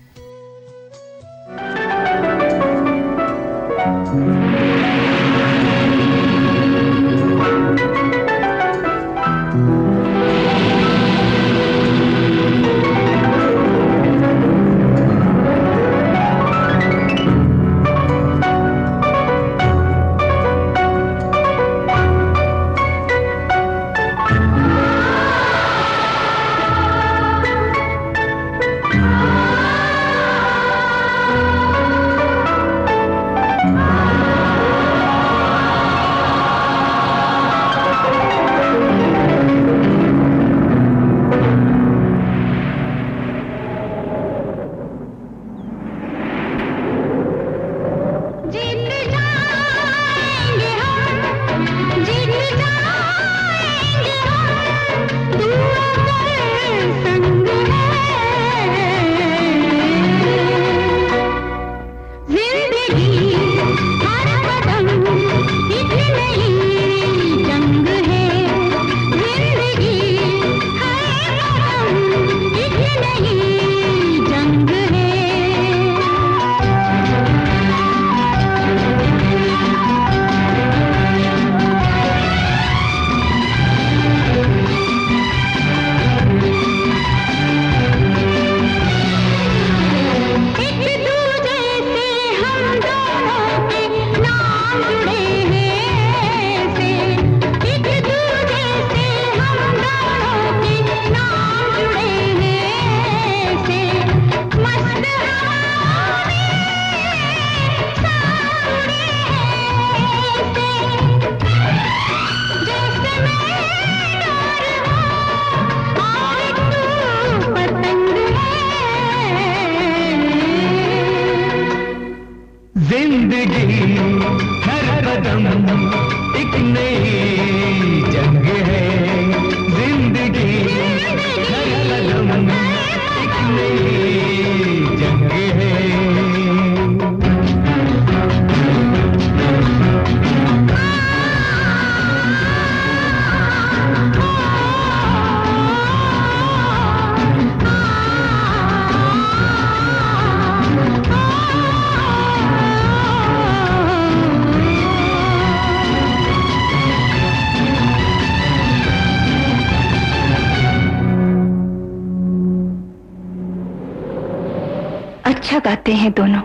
[SPEAKER 4] अच्छा हैं दोनों।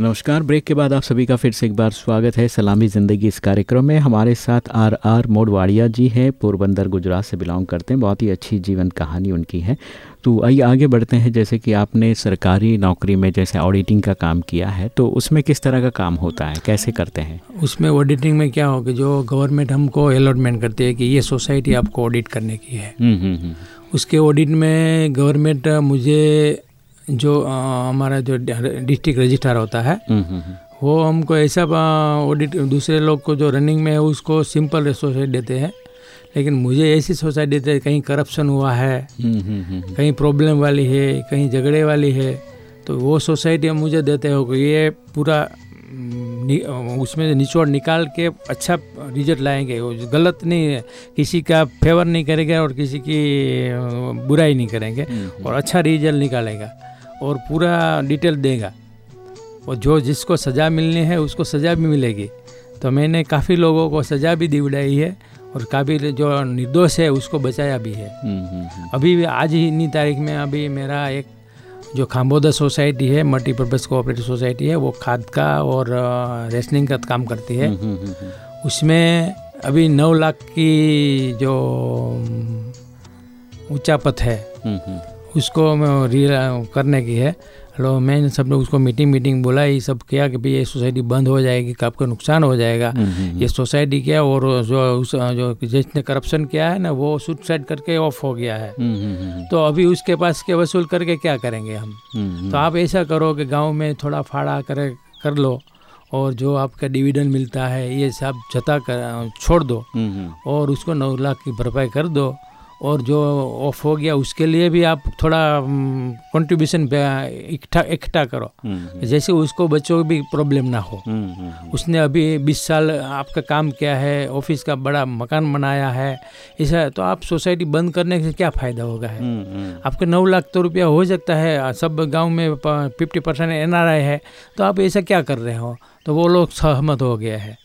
[SPEAKER 1] नमस्कार। ब्रेक के बाद आप सभी का फिर से एक बार स्वागत है सलामी ज़िंदगी इस कार्यक्रम में। हमारे साथ आर आर मोडवाड़िया जी हैं। पोरबंदर गुजरात से बिलोंग करते हैं। बहुत ही अच्छी जीवन कहानी उनकी है। तो आइए आगे बढ़ते हैं। जैसे कि आपने सरकारी नौकरी में जैसे ऑडिटिंग का काम किया है तो उसमें किस तरह का काम होता है? कैसे करते हैं?
[SPEAKER 2] उसमें ऑडिटिंग में क्या हो कि जो गवर्नमेंट हमको अलॉटमेंट करती है कि ये सोसाइटी आपको ऑडिट करने की है।
[SPEAKER 1] हम्म हम्म हम्म।
[SPEAKER 2] उसके ऑडिट में गवर्नमेंट मुझे जो हमारा जो डिस्ट्रिक्ट रजिस्ट्रार होता है
[SPEAKER 1] हम्म, हम्म, हम्म।
[SPEAKER 2] वो हमको ऐसा ऑडिट दूसरे लोग को जो रनिंग में है उसको सिंपल सोसाइटी देते हैं। लेकिन मुझे ऐसी सोसाइटी देते हैं कहीं करप्शन हुआ है कहीं प्रॉब्लम वाली है कहीं झगड़े वाली है तो वो सोसाइटी हम मुझे देते हो कि ये पूरा उसमें से निचोड़ निकाल के अच्छा रिज़ल्ट लाएँगे। वो गलत नहीं है किसी का फेवर नहीं करेंगे और किसी की बुराई नहीं करेंगे और अच्छा रिज़ल्ट निकालेगा। और पूरा डिटेल देगा और जो जिसको सज़ा मिलनी है उसको सज़ा भी मिलेगी तो मैंने काफ़ी लोगों को सज़ा भी दिलवाई है और काफ़ी जो निर्दोष है उसको बचाया भी है
[SPEAKER 1] हम्म, हम्म, हम्म।
[SPEAKER 2] अभी भी आज ही इन्हीं तारीख में अभी मेरा एक जो खाम्बोदा सोसाइटी है मल्टीपर्पज़ कोऑपरेटिव सोसाइटी है वो खाद का और रेशनिंग का काम करती है। उसमें अभी नौ लाख की जो ऊँचा पथ है। उसको मैं री- करने की है। लो मैंने सब लोग उसको मीटिंग मीटिंग बोला ये सब किया कि भाई ये सोसाइटी बंद हो जाएगी कि आपको नुकसान हो जाएगा।
[SPEAKER 1] हम्म, हम्म,
[SPEAKER 2] ये सोसाइटी क्या और जो उस जो जिसने करप्शन किया है ना वो सुसाइड करके ऑफ़ हो गया है।
[SPEAKER 1] हम्म, हम्म, हम्म,
[SPEAKER 2] तो अभी उसके पास के वसूल करके क्या करेंगे हम?
[SPEAKER 1] हम्म,
[SPEAKER 2] तो आप ऐसा करो कि गाँव में थोड़ा फाड़ा करे कर लो और जो आपका डिविडेंड मिलता है ये सब जता कर छोड़ दो।
[SPEAKER 1] हम्म, हम्म।
[SPEAKER 2] और उसको नौ लाख की भरपाई कर दो। और जो ऑफ़ हो गया उसके लिए भी आप थोड़ा कंट्रीब्यूशन इकट्ठा इकट्ठा करो।
[SPEAKER 1] हम्म,
[SPEAKER 2] जैसे उसको बच्चों को भी प्रॉब्लम ना हो।
[SPEAKER 1] हम्म, हम्म,
[SPEAKER 2] उसने अभी 20 साल आपका काम किया है ऑफ़िस का बड़ा मकान बनाया है ऐसा तो आप सोसाइटी बंद करने से क्या फ़ायदा होगा है?
[SPEAKER 1] हम्म, हम्म।
[SPEAKER 2] आपके नौ लाख तो रुपया हो सकता है सब गाँव में फिफ्टी परसेंट एन है तो आप ऐसा क्या कर रहे हो? तो वो लोग सहमत हो गया है।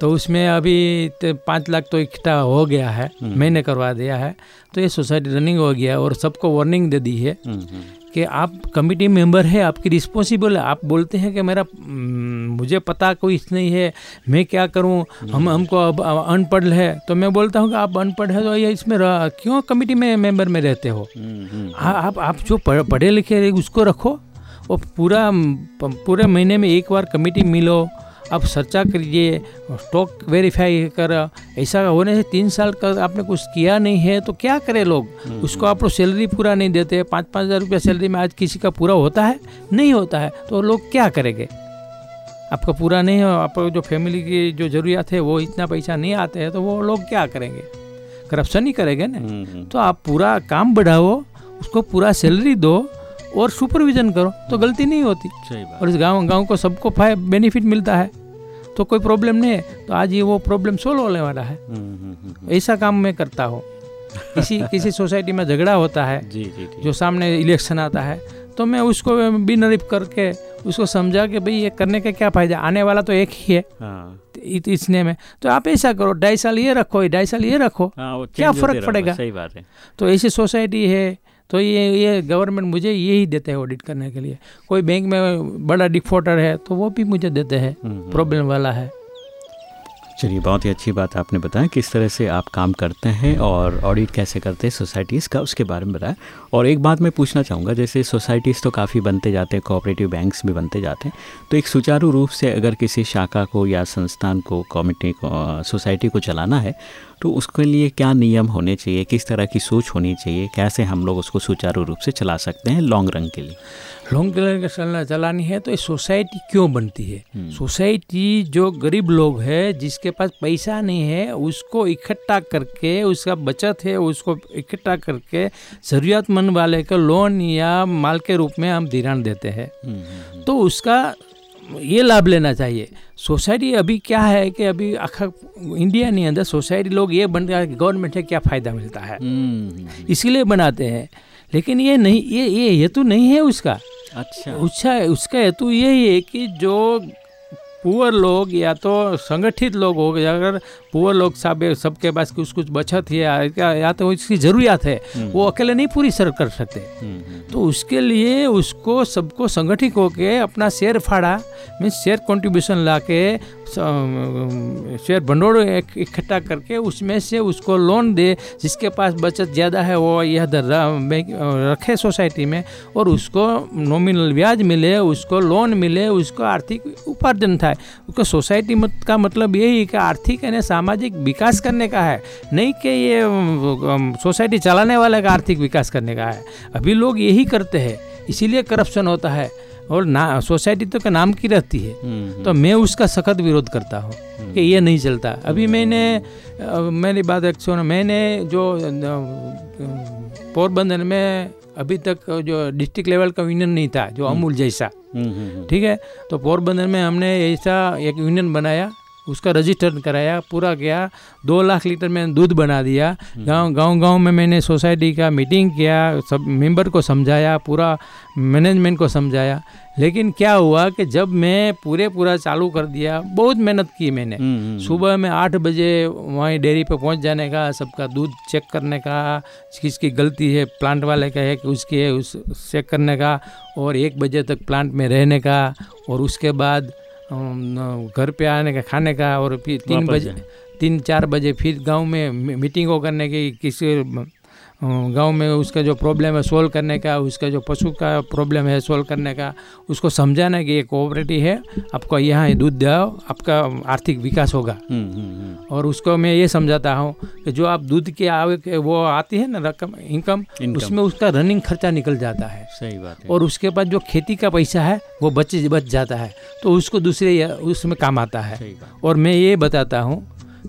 [SPEAKER 2] तो उसमें अभी पाँच लाख तो इकट्ठा हो गया है मैंने करवा दिया है। तो ये सोसाइटी रनिंग हो गया है और सबको वार्निंग दे दी है
[SPEAKER 1] हम्म, हम्म।
[SPEAKER 2] कि आप कमिटी मेंबर है आपकी रिस्पॉन्सिबल है। आप बोलते हैं कि मेरा हम्म, मुझे पता कोई नहीं है मैं क्या करूँ? हम हमको अब अनपढ़ है। तो मैं बोलता हूँ कि आप अनपढ़ है तो ये इसमें क्यों कमिटी में मेंबर में रहते हो?
[SPEAKER 1] हम्म, हम्म।
[SPEAKER 2] आ- आप आप जो पढ़े लिखे उसको रखो। और पूरा पूरे महीने में एक बार कमेटी मिलो आप चर्चा करिए स्टॉक वेरीफाई कर ऐसा होने से तीन साल का आपने कुछ किया नहीं है तो क्या करे लोग? उसको आप लोग सैलरी पूरा नहीं देते पाँच पाँच हज़ार रुपया सैलरी में आज किसी का पूरा होता है? नहीं होता है तो लोग क्या करेंगे? आपका पूरा नहीं हो आपको जो फैमिली की जो ज़रूरियात है वो इतना पैसा नहीं आते हैं तो वो लोग क्या करेंगे? करप्शन ही करेंगे ना।
[SPEAKER 1] हम्म, हम्म।
[SPEAKER 2] तो आप पूरा काम बढ़ाओ उसको पूरा सैलरी दो और सुपरविजन करो तो गलती नहीं होती।
[SPEAKER 1] सही बात।
[SPEAKER 2] और इस गाँव गाँव को सबको बेनिफिट मिलता है। तो कोई प्रॉब्लम नहीं है तो आज ये वो प्रॉब्लम सोल्व होने वाला है।
[SPEAKER 1] हम्म, हम्म, हम्म।
[SPEAKER 2] ऐसा काम मैं करता हूँ। किसी किसी सोसाइटी में झगड़ा होता है
[SPEAKER 1] जी जी जी।
[SPEAKER 2] जो सामने इलेक्शन आता है तो मैं उसको बिनरिप करके उसको समझा कि भाई ये करने का क्या फ़ायदा आने वाला तो एक ही है।
[SPEAKER 1] हाँ।
[SPEAKER 2] इसने में। तो आप ऐसा करो ढाई साल ये रखो ढाई साल ये रखो।
[SPEAKER 1] हाँ
[SPEAKER 2] क्या फ़र्क पड़ेगा?
[SPEAKER 1] सही बात है।
[SPEAKER 2] तो ऐसी सोसाइटी है तो ये ये गवर्नमेंट मुझे यही देते हैं ऑडिट करने के लिए। कोई बैंक में बड़ा डिफॉल्टर है तो वो भी मुझे देते हैं।
[SPEAKER 1] हम्म,
[SPEAKER 2] प्रॉब्लम वाला है।
[SPEAKER 1] चलिए बहुत ही अच्छी बात आपने बताया किस तरह से आप काम करते हैं और ऑडिट कैसे करते हैं सोसाइटीज़ का उसके बारे में बताया। और एक बात मैं पूछना चाहूँगा जैसे सोसाइटीज़ तो काफ़ी बनते जाते हैं कोऑपरेटिव बैंक्स भी बनते जाते हैं। तो एक सुचारू रूप से अगर किसी शाखा को या संस्थान को कॉमिटी को सोसाइटी को चलाना है तो उसके लिए क्या नियम होने चाहिए? किस तरह की सोच होनी चाहिए? कैसे हम लोग उसको सुचारू रूप से चला सकते हैं लॉन्ग रन के लिए?
[SPEAKER 2] लॉन्ग का चलना चलानी है तो ये सोसाइटी क्यों बनती है? सोसाइटी जो गरीब लोग है जिसके पास पैसा नहीं है उसको इकट्ठा करके उसका बचत है उसको इकट्ठा करके ज़रूरतमंद वाले को लोन या माल के रूप में हम धिरान देते हैं। तो उसका ये लाभ लेना चाहिए। सोसाइटी अभी क्या है कि अभी आखा इंडिया नहीं अंदर सोसाइटी लोग ये बन रहा है कि गवर्नमेंट से क्या फ़ायदा मिलता है? इसीलिए बनाते हैं। लेकिन ये नहीं ये ये हेतु नहीं है उसका।
[SPEAKER 1] अच्छा।
[SPEAKER 2] उसका उसका हेतु यही है कि जो पुअर लोग या तो संगठित लोग हो गए। अगर पुअर लोग सब सबके पास कुछ कुछ बचत है या, या तो इसकी ज़रूरियात है वो अकेले नहीं पूरी सर कर सकते। तो उसके लिए उसको सबको संगठित होके अपना शेयर फाड़ा मीन्स शेयर कंट्रीब्यूशन ला के शेयर भंडोड़ इकट्ठा करके उसमें से उसको लोन दे जिसके पास बचत ज़्यादा है वो यह रखे सोसाइटी में और उसको नॉमिनल ब्याज मिले उसको लोन मिले उसको आर्थिक उपार्जन था उसको सोसाइटी मत का मतलब यही है कि आर्थिक यानी सामाजिक विकास करने का है नहीं कि ये सोसाइटी चलाने वाले का आर्थिक विकास करने का है। अभी लोग यही करते हैं इसीलिए करप्शन होता है और ना सोसाइटी तो का नाम की रहती है। तो मैं उसका सख्त विरोध करता हूँ कि ये नहीं चलता। अभी मैंने मेरी बात एक सुनो मैंने जो पोरबंदर में अभी तक जो डिस्ट्रिक्ट लेवल का यूनियन नहीं था जो अमूल जैसा। ठीक है? तो पोरबंदर में हमने ऐसा एक यूनियन बनाया उसका रजिस्टर कराया पूरा किया। दो लाख लीटर मैंने दूध बना दिया। गाँव गाँव गाँव में मैंने सोसाइटी का मीटिंग किया सब मेंबर को समझाया पूरा मैनेजमेंट को समझाया। लेकिन क्या हुआ कि जब मैं पूरे पूरा चालू कर दिया बहुत मेहनत की मैंने। सुबह में आठ बजे वहीं डेयरी पे पहुँच जाने का सबका दूध चेक करने का किसकी गलती है प्लांट वाले का है कि उसकी है उस चेक करने का और एक बजे तक प्लांट में रहने का और उसके बाद घर पे आने का खाने का और फिर तीन बजे तीन चार बजे फिर गाँव में मीटिंग करने की किसी गाँव में उसका जो प्रॉब्लम है सोल्व करने का उसका जो पशु का प्रॉब्लम है सोल्व करने का उसको समझाना कि ये कोऑपरेटिव है आपको यहाँ दूध दो आपका आर्थिक विकास होगा। और उसको मैं ये समझाता हूँ कि जो आप दूध के आवे के वो आती है ना रकम इनकम
[SPEAKER 1] इनकम।
[SPEAKER 2] उसमें उसका रनिंग खर्चा निकल जाता है।
[SPEAKER 1] सही बात है।
[SPEAKER 2] और उसके बाद जो खेती का पैसा है वो बच बच जाता है। तो उसको दूसरे उसमें काम आता है। और मैं ये बताता हूँ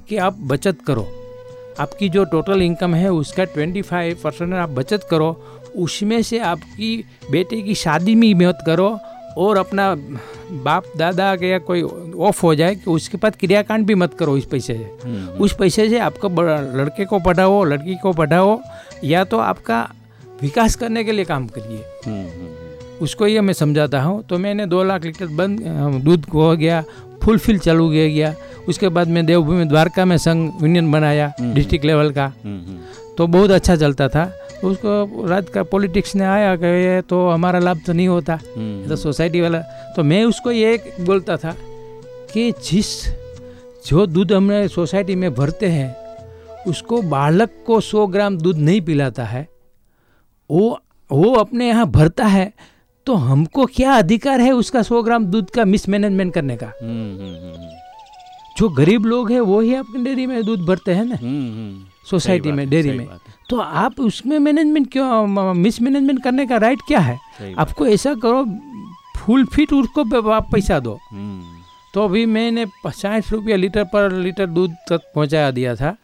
[SPEAKER 2] कि आप बचत करो। आपकी जो टोटल इनकम है उसका 25 परसेंट आप बचत करो। उसमें से आपकी बेटे की शादी में मत करो और अपना बाप दादा के या कोई ऑफ़ हो जाए कि उसके पास क्रियाकांड भी मत करो इस पैसे से। उस पैसे से आपको लड़के को पढ़ाओ लड़की को पढ़ाओ या तो आपका विकास करने के लिए काम करिए।
[SPEAKER 1] हम्म, हम्म, हम्म।
[SPEAKER 2] उसको ये मैं समझाता हूँ। तो मैंने दो लाख लीटर बंद दूध को हो गया फुल फिल चालू किया गया। उसके बाद में देवभूमि द्वारका में संघ यूनियन बनाया डिस्ट्रिक्ट लेवल का।
[SPEAKER 1] हम्म, हम्म।
[SPEAKER 2] तो बहुत अच्छा चलता था। उसको रात का पॉलिटिक्स ने आया कि ये तो हमारा लाभ तो नहीं होता।
[SPEAKER 1] हम्म,
[SPEAKER 2] तो सोसाइटी वाला तो मैं उसको ये बोलता था कि जिस जो दूध हमने सोसाइटी में भरते हैं उसको बालक को 100 ग्राम दूध नहीं पिलाता है वो वो अपने यहाँ भरता है तो हमको क्या अधिकार है उसका सौ ग्राम दूध का मिसमैनेजमेंट करने का?
[SPEAKER 1] हम्म, हम्म, हम्म,
[SPEAKER 2] जो गरीब लोग हैं वो ही आपकी डेयरी में दूध भरते हैं ना। सोसाइटी में डेयरी में। तो आप उसमें मैनेजमेंट क्यों मिसमैनेजमेंट करने का राइट क्या है? आपको ऐसा करो फुल फिट उसको आप पैसा दो।
[SPEAKER 1] हम्म,
[SPEAKER 2] तो अभी मैंने पचास रुपया लीटर पर लीटर दूध तक पहुँचा दिया था।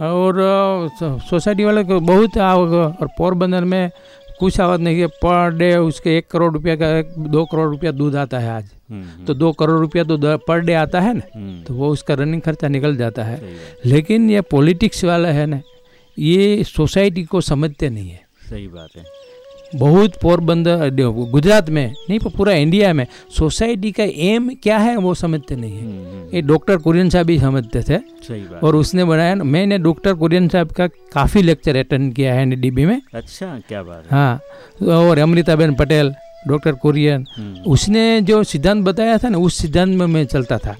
[SPEAKER 2] और सोसाइटी वाले को बहुत और पोरबंदर में कुछ आवाज़ नहीं है पर डे उसके एक करोड़ रुपया का एक दो करोड़ रुपया दूध आता है आज।
[SPEAKER 1] हम्म,
[SPEAKER 2] तो दो करोड़ रुपया तो पर डे आता है ना
[SPEAKER 1] हम्म,
[SPEAKER 2] तो वो उसका रनिंग खर्चा निकल जाता है। लेकिन ये पॉलिटिक्स वाला है ना ये सोसाइटी को समझते नहीं है।
[SPEAKER 1] सही बात है।
[SPEAKER 2] बहुत पोरबंदर गुजरात में नहीं पर पूरा इंडिया में सोसाइटी का एम क्या है वो समझते नहीं है।
[SPEAKER 1] हम्म, हम्म,
[SPEAKER 2] ये डॉक्टर कुरियन साहब ही समझते थे।
[SPEAKER 1] सही बात
[SPEAKER 2] और उसने बनाया मैंने डॉक्टर कुरियन साहब का काफ़ी लेक्चर अटेंड किया है डीबी में।
[SPEAKER 1] अच्छा क्या बात हाँ।
[SPEAKER 2] और अमृताबेन पटेल डॉक्टर कुरियन
[SPEAKER 1] हम्म,
[SPEAKER 2] उसने जो सिद्धांत बताया था ना उस सिद्धांत में मैं चलता था।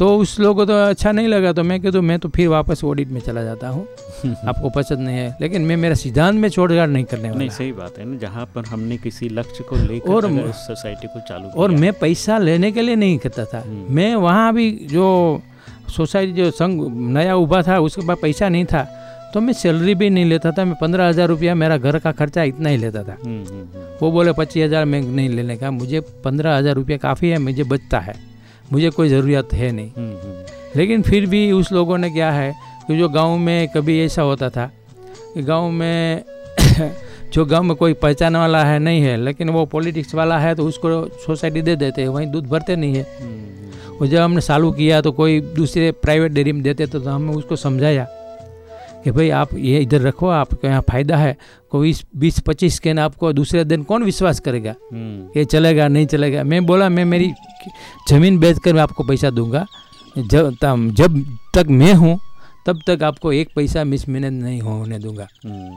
[SPEAKER 2] तो उस लोगों को तो अच्छा नहीं लगा तो मैं कहता मैं तो फिर वापस ऑडिट में चला जाता हूँ। आपको पसंद नहीं है लेकिन मैं मेरा सिद्धांत में छोड़गाड़ नहीं करने वाला।
[SPEAKER 1] नहीं सही बात है ना जहाँ पर हमने किसी लक्ष्य को लेकर
[SPEAKER 2] और
[SPEAKER 1] इस सोसाइटी को चालू
[SPEAKER 2] और मैं पैसा लेने के लिए नहीं करता था।
[SPEAKER 1] हम्म।
[SPEAKER 2] मैं वहाँ भी जो सोसाइटी जो संघ नया उभा था उसके पास पैसा नहीं था तो मैं सैलरी भी नहीं लेता था मैं पंद्रह हज़ार रुपया मेरा घर का खर्चा इतना ही लेता था।
[SPEAKER 1] हम्म, हम्म,
[SPEAKER 2] वो बोले पच्चीस हज़ार में नहीं लेने का मुझे पंद्रह हज़ार रुपया काफ़ी है मुझे बचता है। मुझे कोई ज़रूरत है नहीं।
[SPEAKER 1] हम्म, हम्म,
[SPEAKER 2] लेकिन फिर भी उस लोगों ने क्या है कि जो गाँव में कभी ऐसा होता था कि गाँव में जो गाँव में कोई पहचान वाला है नहीं है लेकिन वो पॉलिटिक्स वाला है तो उसको सोसाइटी दे देते हैं वहीं दूध भरते नहीं है।
[SPEAKER 1] हम्म,
[SPEAKER 2] और जब हमने चालू किया तो कोई दूसरे प्राइवेट डेयरी में देते थे तो हमने उसको समझाया। कि भाई आप ये इधर रखो आपको यहाँ फ़ायदा है। कोई बीस पच्चीस कैन आपको दूसरे दिन कौन विश्वास करेगा?
[SPEAKER 1] हम्म,
[SPEAKER 2] ये चलेगा नहीं चलेगा? मैं बोला मैं मेरी ज़मीन बेच कर मैं आपको पैसा दूँगा। जब तब जब तक मैं हूँ तब तक आपको एक पैसा मिस मैनेज नहीं होने दूँगा।
[SPEAKER 1] हम्म,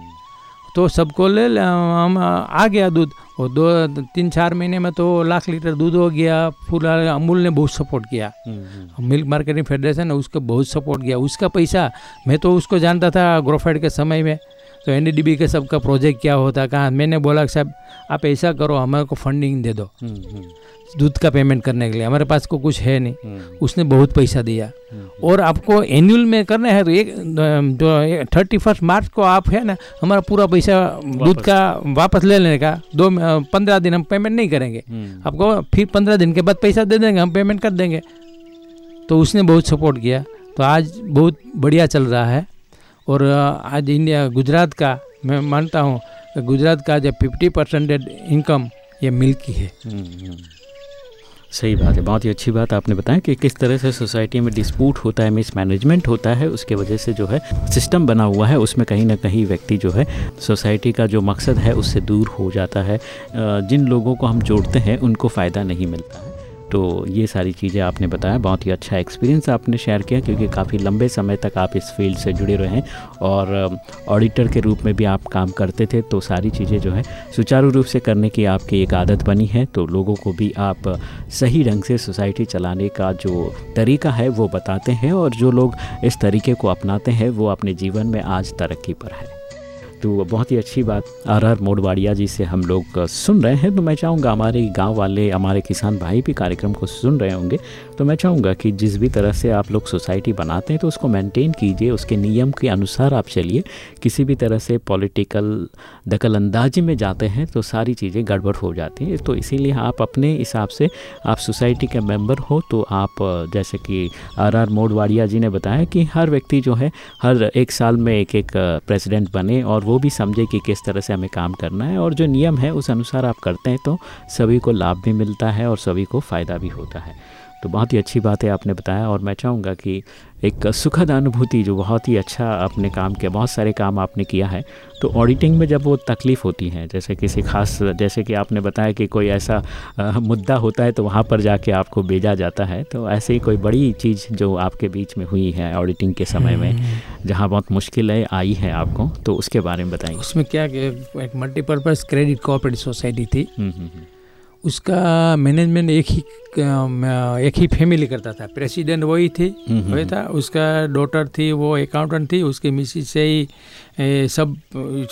[SPEAKER 2] तो सबको ले हम आ गया दूध। और दो तीन चार महीने में तो लाख लीटर दूध हो गया पूरा अमूल ने बहुत सपोर्ट किया।
[SPEAKER 1] हम्म, हम्म,
[SPEAKER 2] मिल्क मार्केटिंग फेडरेशन ने उसको बहुत सपोर्ट किया। उसका पैसा मैं तो उसको जानता था ग्रोफेड के समय में। तो एन के सबका प्रोजेक्ट क्या होता कहाँ? मैंने बोला साहब आप ऐसा करो हमारे को फंडिंग दे दो
[SPEAKER 1] हम्म, हम्म,
[SPEAKER 2] दूध का पेमेंट करने के लिए। हमारे पास को कुछ है नहीं।
[SPEAKER 1] हम्म,
[SPEAKER 2] उसने बहुत पैसा दिया। और आपको एनुअल में करना है तो एक जो थर्टी फ़र्स्ट मार्च को आप है ना हमारा पूरा पैसा दूध का वापस ले लेने का दो पंद्रह दिन हम पेमेंट नहीं करेंगे। आपको फिर पंद्रह दिन के बाद पैसा दे देंगे हम पेमेंट कर देंगे। तो उसने बहुत सपोर्ट किया। तो आज बहुत बढ़िया चल रहा है। और आज इंडिया गुजरात का मैं मानता हूँ गुजरात का जो फिफ्टी परसेंटेज इनकम ये मिल्क की है।
[SPEAKER 1] हम्म, हम्म। सही बात है बहुत ही अच्छी बात आपने बताया कि किस तरह से सोसाइटी में डिस्प्यूट होता है मिसमैनेजमेंट होता है उसके वजह से जो है सिस्टम बना हुआ है उसमें कहीं ना कहीं व्यक्ति जो है सोसाइटी का जो मकसद है उससे दूर हो जाता है। जिन लोगों को हम जोड़ते हैं उनको फ़ायदा नहीं मिलता है। तो ये सारी चीज़ें आपने बताया, बहुत ही अच्छा एक्सपीरियंस आपने शेयर किया क्योंकि काफ़ी लंबे समय तक आप इस फ़ील्ड से जुड़े रहे हैं और ऑडिटर के रूप में भी आप काम करते थे तो सारी चीज़ें जो है सुचारू रूप से करने की आपकी एक आदत बनी है तो लोगों को भी आप सही ढंग से सोसाइटी चलाने का जो तरीका है वो बताते हैं और जो लोग इस तरीके को अपनाते हैं वो अपने जीवन में आज तरक्की पर है। तो बहुत ही अच्छी बात। आर आर मोडवाड़िया जी से हम लोग सुन रहे हैं। तो मैं चाहूँगा हमारे गाँव वाले, हमारे किसान भाई भी कार्यक्रम को सुन रहे होंगे। तो मैं चाहूँगा कि जिस भी तरह से आप लोग सोसाइटी बनाते हैं तो उसको मेंटेन कीजिए। उसके नियम के अनुसार आप चलिए। किसी भी तरह से पॉलिटिकल दखल में जाते हैं तो सारी चीज़ें गड़बड़ हो जाती हैं। तो इसीलिए आप अपने हिसाब से आप सोसाइटी के मेंबर हो तो आप जैसे कि आर आर मोडवाड़िया जी ने बताया कि हर व्यक्ति जो है, हर एक साल में एक एक प्रेसिडेंट बने और वो भी समझे कि किस तरह से हमें काम करना है और जो नियम है उस अनुसार आप करते हैं तो सभी को लाभ भी मिलता है और सभी को फ़ायदा भी होता है। तो बहुत ही अच्छी बात है आपने बताया और मैं चाहूँगा कि एक सुखद अनुभूति जो बहुत ही अच्छा आपने काम किया बहुत सारे काम आपने किया है तो ऑडिटिंग में जब वो तकलीफ़ होती है जैसे किसी खास जैसे कि आपने बताया कि कोई ऐसा अ, मुद्दा होता है तो वहाँ पर जाके आपको भेजा जाता है तो ऐसे ही कोई बड़ी चीज़ जो आपके बीच में हुई है ऑडिटिंग के समय में जहाँ बहुत मुश्किलें आई है आपको तो उसके बारे में बताइए
[SPEAKER 2] उसमें क्या एक मल्टीपर्पज़ क्रेडिट कोऑपरेटिव सोसाइटी थी।
[SPEAKER 1] हम्म, हम्म, हम्म,
[SPEAKER 2] उसका मैनेजमेंट एक ही एक ही फैमिली करता था। प्रेसिडेंट वही थी
[SPEAKER 1] हम्म,
[SPEAKER 2] वही था। उसका डॉटर थी वो अकाउंटेंट थी उसके मिसिज से ही सब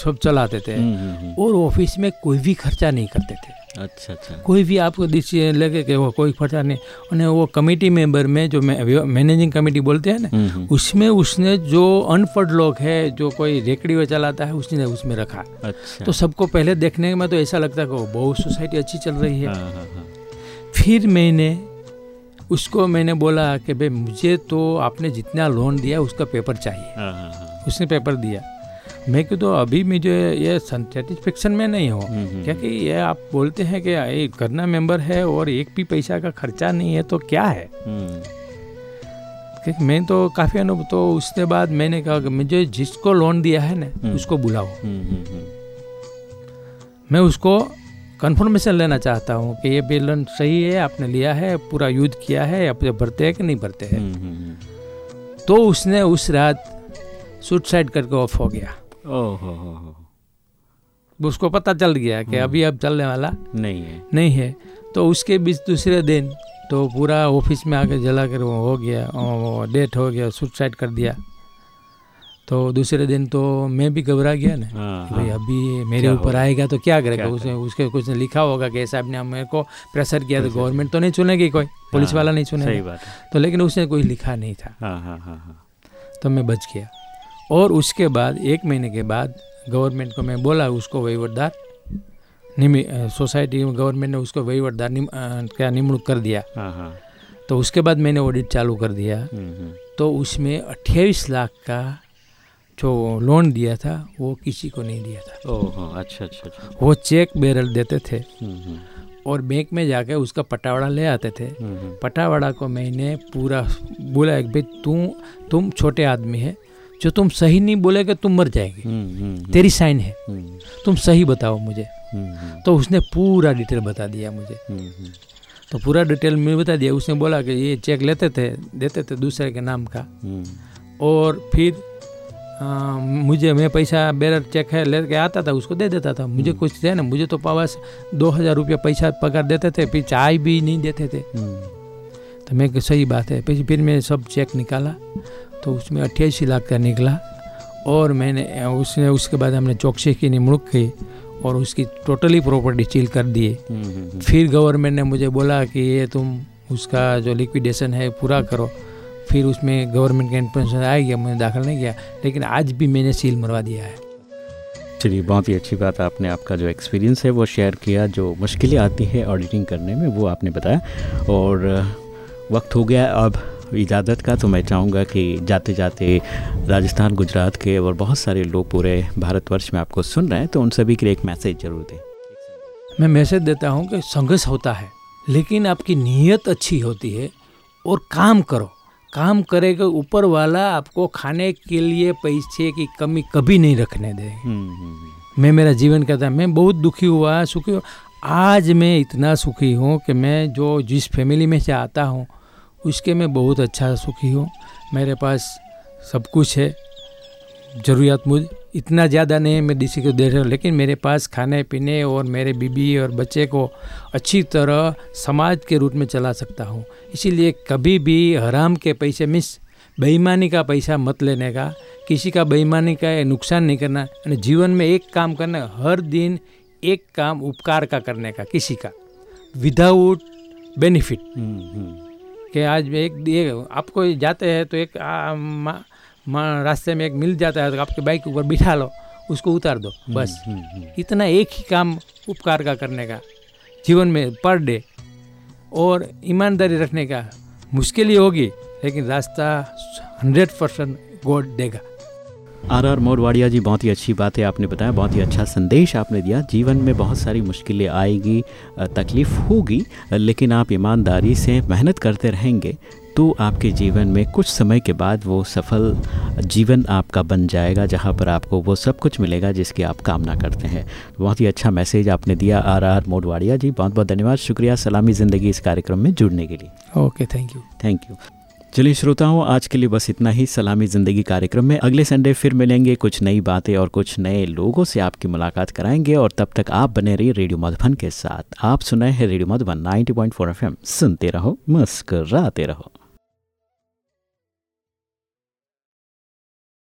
[SPEAKER 2] सब चलाते थे।
[SPEAKER 1] हम्म, हम्म, हम्म।
[SPEAKER 2] और ऑफ़िस में कोई भी खर्चा नहीं करते थे।
[SPEAKER 1] अच्छा अच्छा।
[SPEAKER 2] कोई भी आपको दिशे लगे कि वो कोई फटा नहीं। उन्हें वो कमेटी मेंबर में जो मैनेजिंग कमेटी बोलते हैं ना
[SPEAKER 1] हम्म, हम्म,
[SPEAKER 2] उसमें उसने जो अनपढ़ लोग है जो कोई रेकड़ी चलाता है उसने उसमें रखा।
[SPEAKER 1] अच्छा।
[SPEAKER 2] तो सबको पहले देखने में तो ऐसा लगता है कि बहुत सोसाइटी अच्छी चल रही है।
[SPEAKER 1] हाँ हाँ हाँ।
[SPEAKER 2] फिर मैंने उसको मैंने बोला कि भाई मुझे तो आपने जितना लोन दिया उसका पेपर चाहिए।
[SPEAKER 1] हाँ हाँ हाँ।
[SPEAKER 2] उसने पेपर दिया। मैं क्यों तो अभी मुझे ये सेटिस्फेक्शन में नहीं हो।
[SPEAKER 1] हम्म, हम्म,
[SPEAKER 2] क्योंकि ये आप बोलते हैं कि ये करना मेंबर है और एक भी पैसा का खर्चा नहीं है तो क्या है?
[SPEAKER 1] हम्म,
[SPEAKER 2] क्योंकि मैं तो काफ़ी अनुभव तो उसके बाद मैंने कहा कि मुझे जिसको लोन दिया है ना
[SPEAKER 1] हम्म।
[SPEAKER 2] उसको बुलाओ।
[SPEAKER 1] हम्म, हम्म, हम्म,
[SPEAKER 2] मैं उसको कंफर्मेशन लेना चाहता हूँ कि ये बिल सही है आपने लिया है पूरा यूज़ किया है आप भरते हैं कि नहीं भरते हैं।
[SPEAKER 1] हम्म, हम्म, हम्म।
[SPEAKER 2] तो उसने उस रात सुसाइड करके ऑफ़ हो गया।
[SPEAKER 1] ओह हो हो हो।
[SPEAKER 2] उसको पता चल गया कि
[SPEAKER 1] हम्म।
[SPEAKER 2] अभी अब चलने वाला
[SPEAKER 1] नहीं है।
[SPEAKER 2] नहीं है। तो उसके बीच दूसरे दिन तो पूरा ऑफ़िस में आके जला कर वो हो गया डेथ हो गया सुसाइड कर दिया। तो दूसरे दिन तो मैं भी घबरा गया ना
[SPEAKER 1] हाँ,
[SPEAKER 2] कि भाई
[SPEAKER 1] हाँ।
[SPEAKER 2] अभी मेरे ऊपर आएगा तो क्या करेगा? उसने उसके कुछ ने लिखा होगा कि साहब ने मेरे को प्रेशर किया तो गवर्नमेंट तो नहीं चुनेगी कोई पुलिस
[SPEAKER 1] हाँ,
[SPEAKER 2] वाला नहीं चुनेगा तो लेकिन उसने कोई लिखा नहीं था। तो मैं बच गया। और उसके बाद एक महीने के बाद गवर्नमेंट को मैं बोला उसको वहीवटदार निमी सोसाइटी में गवर्नमेंट ने उसको वहीवटदार निम, क्या निमणूक कर दिया।
[SPEAKER 1] हाँ हाँ।
[SPEAKER 2] तो उसके बाद मैंने ऑडिट चालू कर दिया।
[SPEAKER 1] हम्म, हम्म,
[SPEAKER 2] तो उसमें अट्ठाईस लाख का जो लोन दिया था वो किसी को नहीं दिया था।
[SPEAKER 1] ओह हो, अच्छा अच्छा अच्छा।
[SPEAKER 2] वो चेक बैरल देते थे।
[SPEAKER 1] हम्म,
[SPEAKER 2] और बैंक में जाके उसका पटावाड़ा ले आते थे। पटावाड़ा को मैंने पूरा बोला एक भाई तू तुम छोटे आदमी है जो तुम सही नहीं बोलेगे तुम मर जाएगी।
[SPEAKER 1] हम्म, हम्म,
[SPEAKER 2] तेरी साइन है।
[SPEAKER 1] हम्म,
[SPEAKER 2] तुम सही बताओ मुझे।
[SPEAKER 1] हम्म,
[SPEAKER 2] तो उसने पूरा डिटेल बता दिया मुझे।
[SPEAKER 1] हम्म, हम्म,
[SPEAKER 2] तो पूरा डिटेल में बता दिया। उसने बोला कि ये चेक लेते थे देते थे दूसरे के नाम का।
[SPEAKER 1] हम्म,
[SPEAKER 2] और फिर अ, मुझे मैं पैसा बेरर चेक है लेके आता था उसको दे देता था। मुझे कुछ थे ना मुझे तो पास दो हज़ार रुपया पैसा पकड़ देते थे फिर चाय भी नहीं देते थे।
[SPEAKER 1] हम्म,
[SPEAKER 2] तो मैं सही बात है। फिर फिर मैंने सब चेक निकाला। तो उसमें अट्ठाईस लाख का निकला और मैंने उसने उसके बाद हमने चौकसी की निमणूक की और उसकी टोटली प्रॉपर्टी चील कर दिए
[SPEAKER 1] हम्म, हम्म,
[SPEAKER 2] फिर गवर्नमेंट ने मुझे बोला कि ये तुम उसका जो लिक्विडेशन है पूरा करो। फिर उसमें गवर्नमेंट का इंटरवेंशन आ गया मैंने दाखिल नहीं किया लेकिन आज भी मैंने सील मरवा दिया है।
[SPEAKER 1] चलिए बहुत ही अच्छी बात आपने आपका जो एक्सपीरियंस है वो शेयर किया जो मुश्किलें आती है ऑडिटिंग करने में वो आपने बताया। और वक्त हो गया अब इजाज़त का तो मैं चाहूँगा कि जाते जाते राजस्थान गुजरात के और बहुत सारे लोग पूरे भारतवर्ष में आपको सुन रहे हैं तो उन सभी के लिए एक मैसेज ज़रूर दें।
[SPEAKER 2] मैं मैसेज देता हूँ कि संघर्ष होता है लेकिन आपकी नीयत अच्छी होती है और काम करो। काम करेगा ऊपर वाला आपको खाने के लिए पैसे की कमी कभी नहीं रखने दे।
[SPEAKER 1] हम्म, हम्म,
[SPEAKER 2] मैं मेरा जीवन कहता मैं बहुत दुखी हुआ सुखी हुआ आज मैं इतना सुखी हूँ कि मैं जो जिस फैमिली में से आता हूँ उसके मैं बहुत अच्छा सुखी हूँ। मेरे पास सब कुछ है। ज़रूरियात मुझ इतना ज़्यादा नहीं है, मैं किसी को दे रहा हूँ, लेकिन मेरे पास खाने, पीने और मेरे बीबी और बच्चे को अच्छी तरह समाज के रूप में चला सकता हूँ। इसीलिए कभी भी हराम के पैसे, मिस बेईमानी का पैसा मत लेने का, किसी का बेईमानी का नुकसान नहीं करना जीवन में एक काम करना, हर दिन एक काम उपकार का करने का, किसी का। विदाउट बेनिफिट कि आज एक ये आपको जाते हैं तो एक आ, मा, मा, रास्ते में एक मिल जाता है तो आपके बाइक के ऊपर बिठा लो उसको उतार दो बस।
[SPEAKER 1] हम्म, हम्म,
[SPEAKER 2] इतना एक ही काम उपकार का करने का जीवन में पर डे और ईमानदारी रखने का मुश्किल ही होगी लेकिन रास्ता हंड्रेड परसेंट गॉड देगा।
[SPEAKER 1] आर आर मोरवाड़िया जी बहुत ही अच्छी बात है आपने बताया बहुत ही अच्छा संदेश आपने दिया। जीवन में बहुत सारी मुश्किलें आएगी तकलीफ़ होगी लेकिन आप ईमानदारी से मेहनत करते रहेंगे तो आपके जीवन में कुछ समय के बाद वो सफल जीवन आपका बन जाएगा जहाँ पर आपको वो सब कुछ मिलेगा जिसकी आप कामना करते हैं। बहुत ही अच्छा मैसेज आपने दिया आर आर मोडवाड़िया जी बहुत बहुत धन्यवाद शुक्रिया सलामी ज़िंदगी इस कार्यक्रम में जुड़ने के लिए।
[SPEAKER 2] Okay thank you.
[SPEAKER 1] Thank you. चलिए श्रोताओं, आज के लिए बस इतना ही। सलामी ज़िंदगी कार्यक्रम में अगले संडे फिर मिलेंगे कुछ नई बातें और कुछ नए लोगों से आपकी मुलाकात कराएँगे और तब तक आप बने रहिए रेडियो मधुबन के साथ। आप सुनाए हैं रेडियो मधुबन 90.4 एफएम। सुनते रहो, मुस्कराते रहो।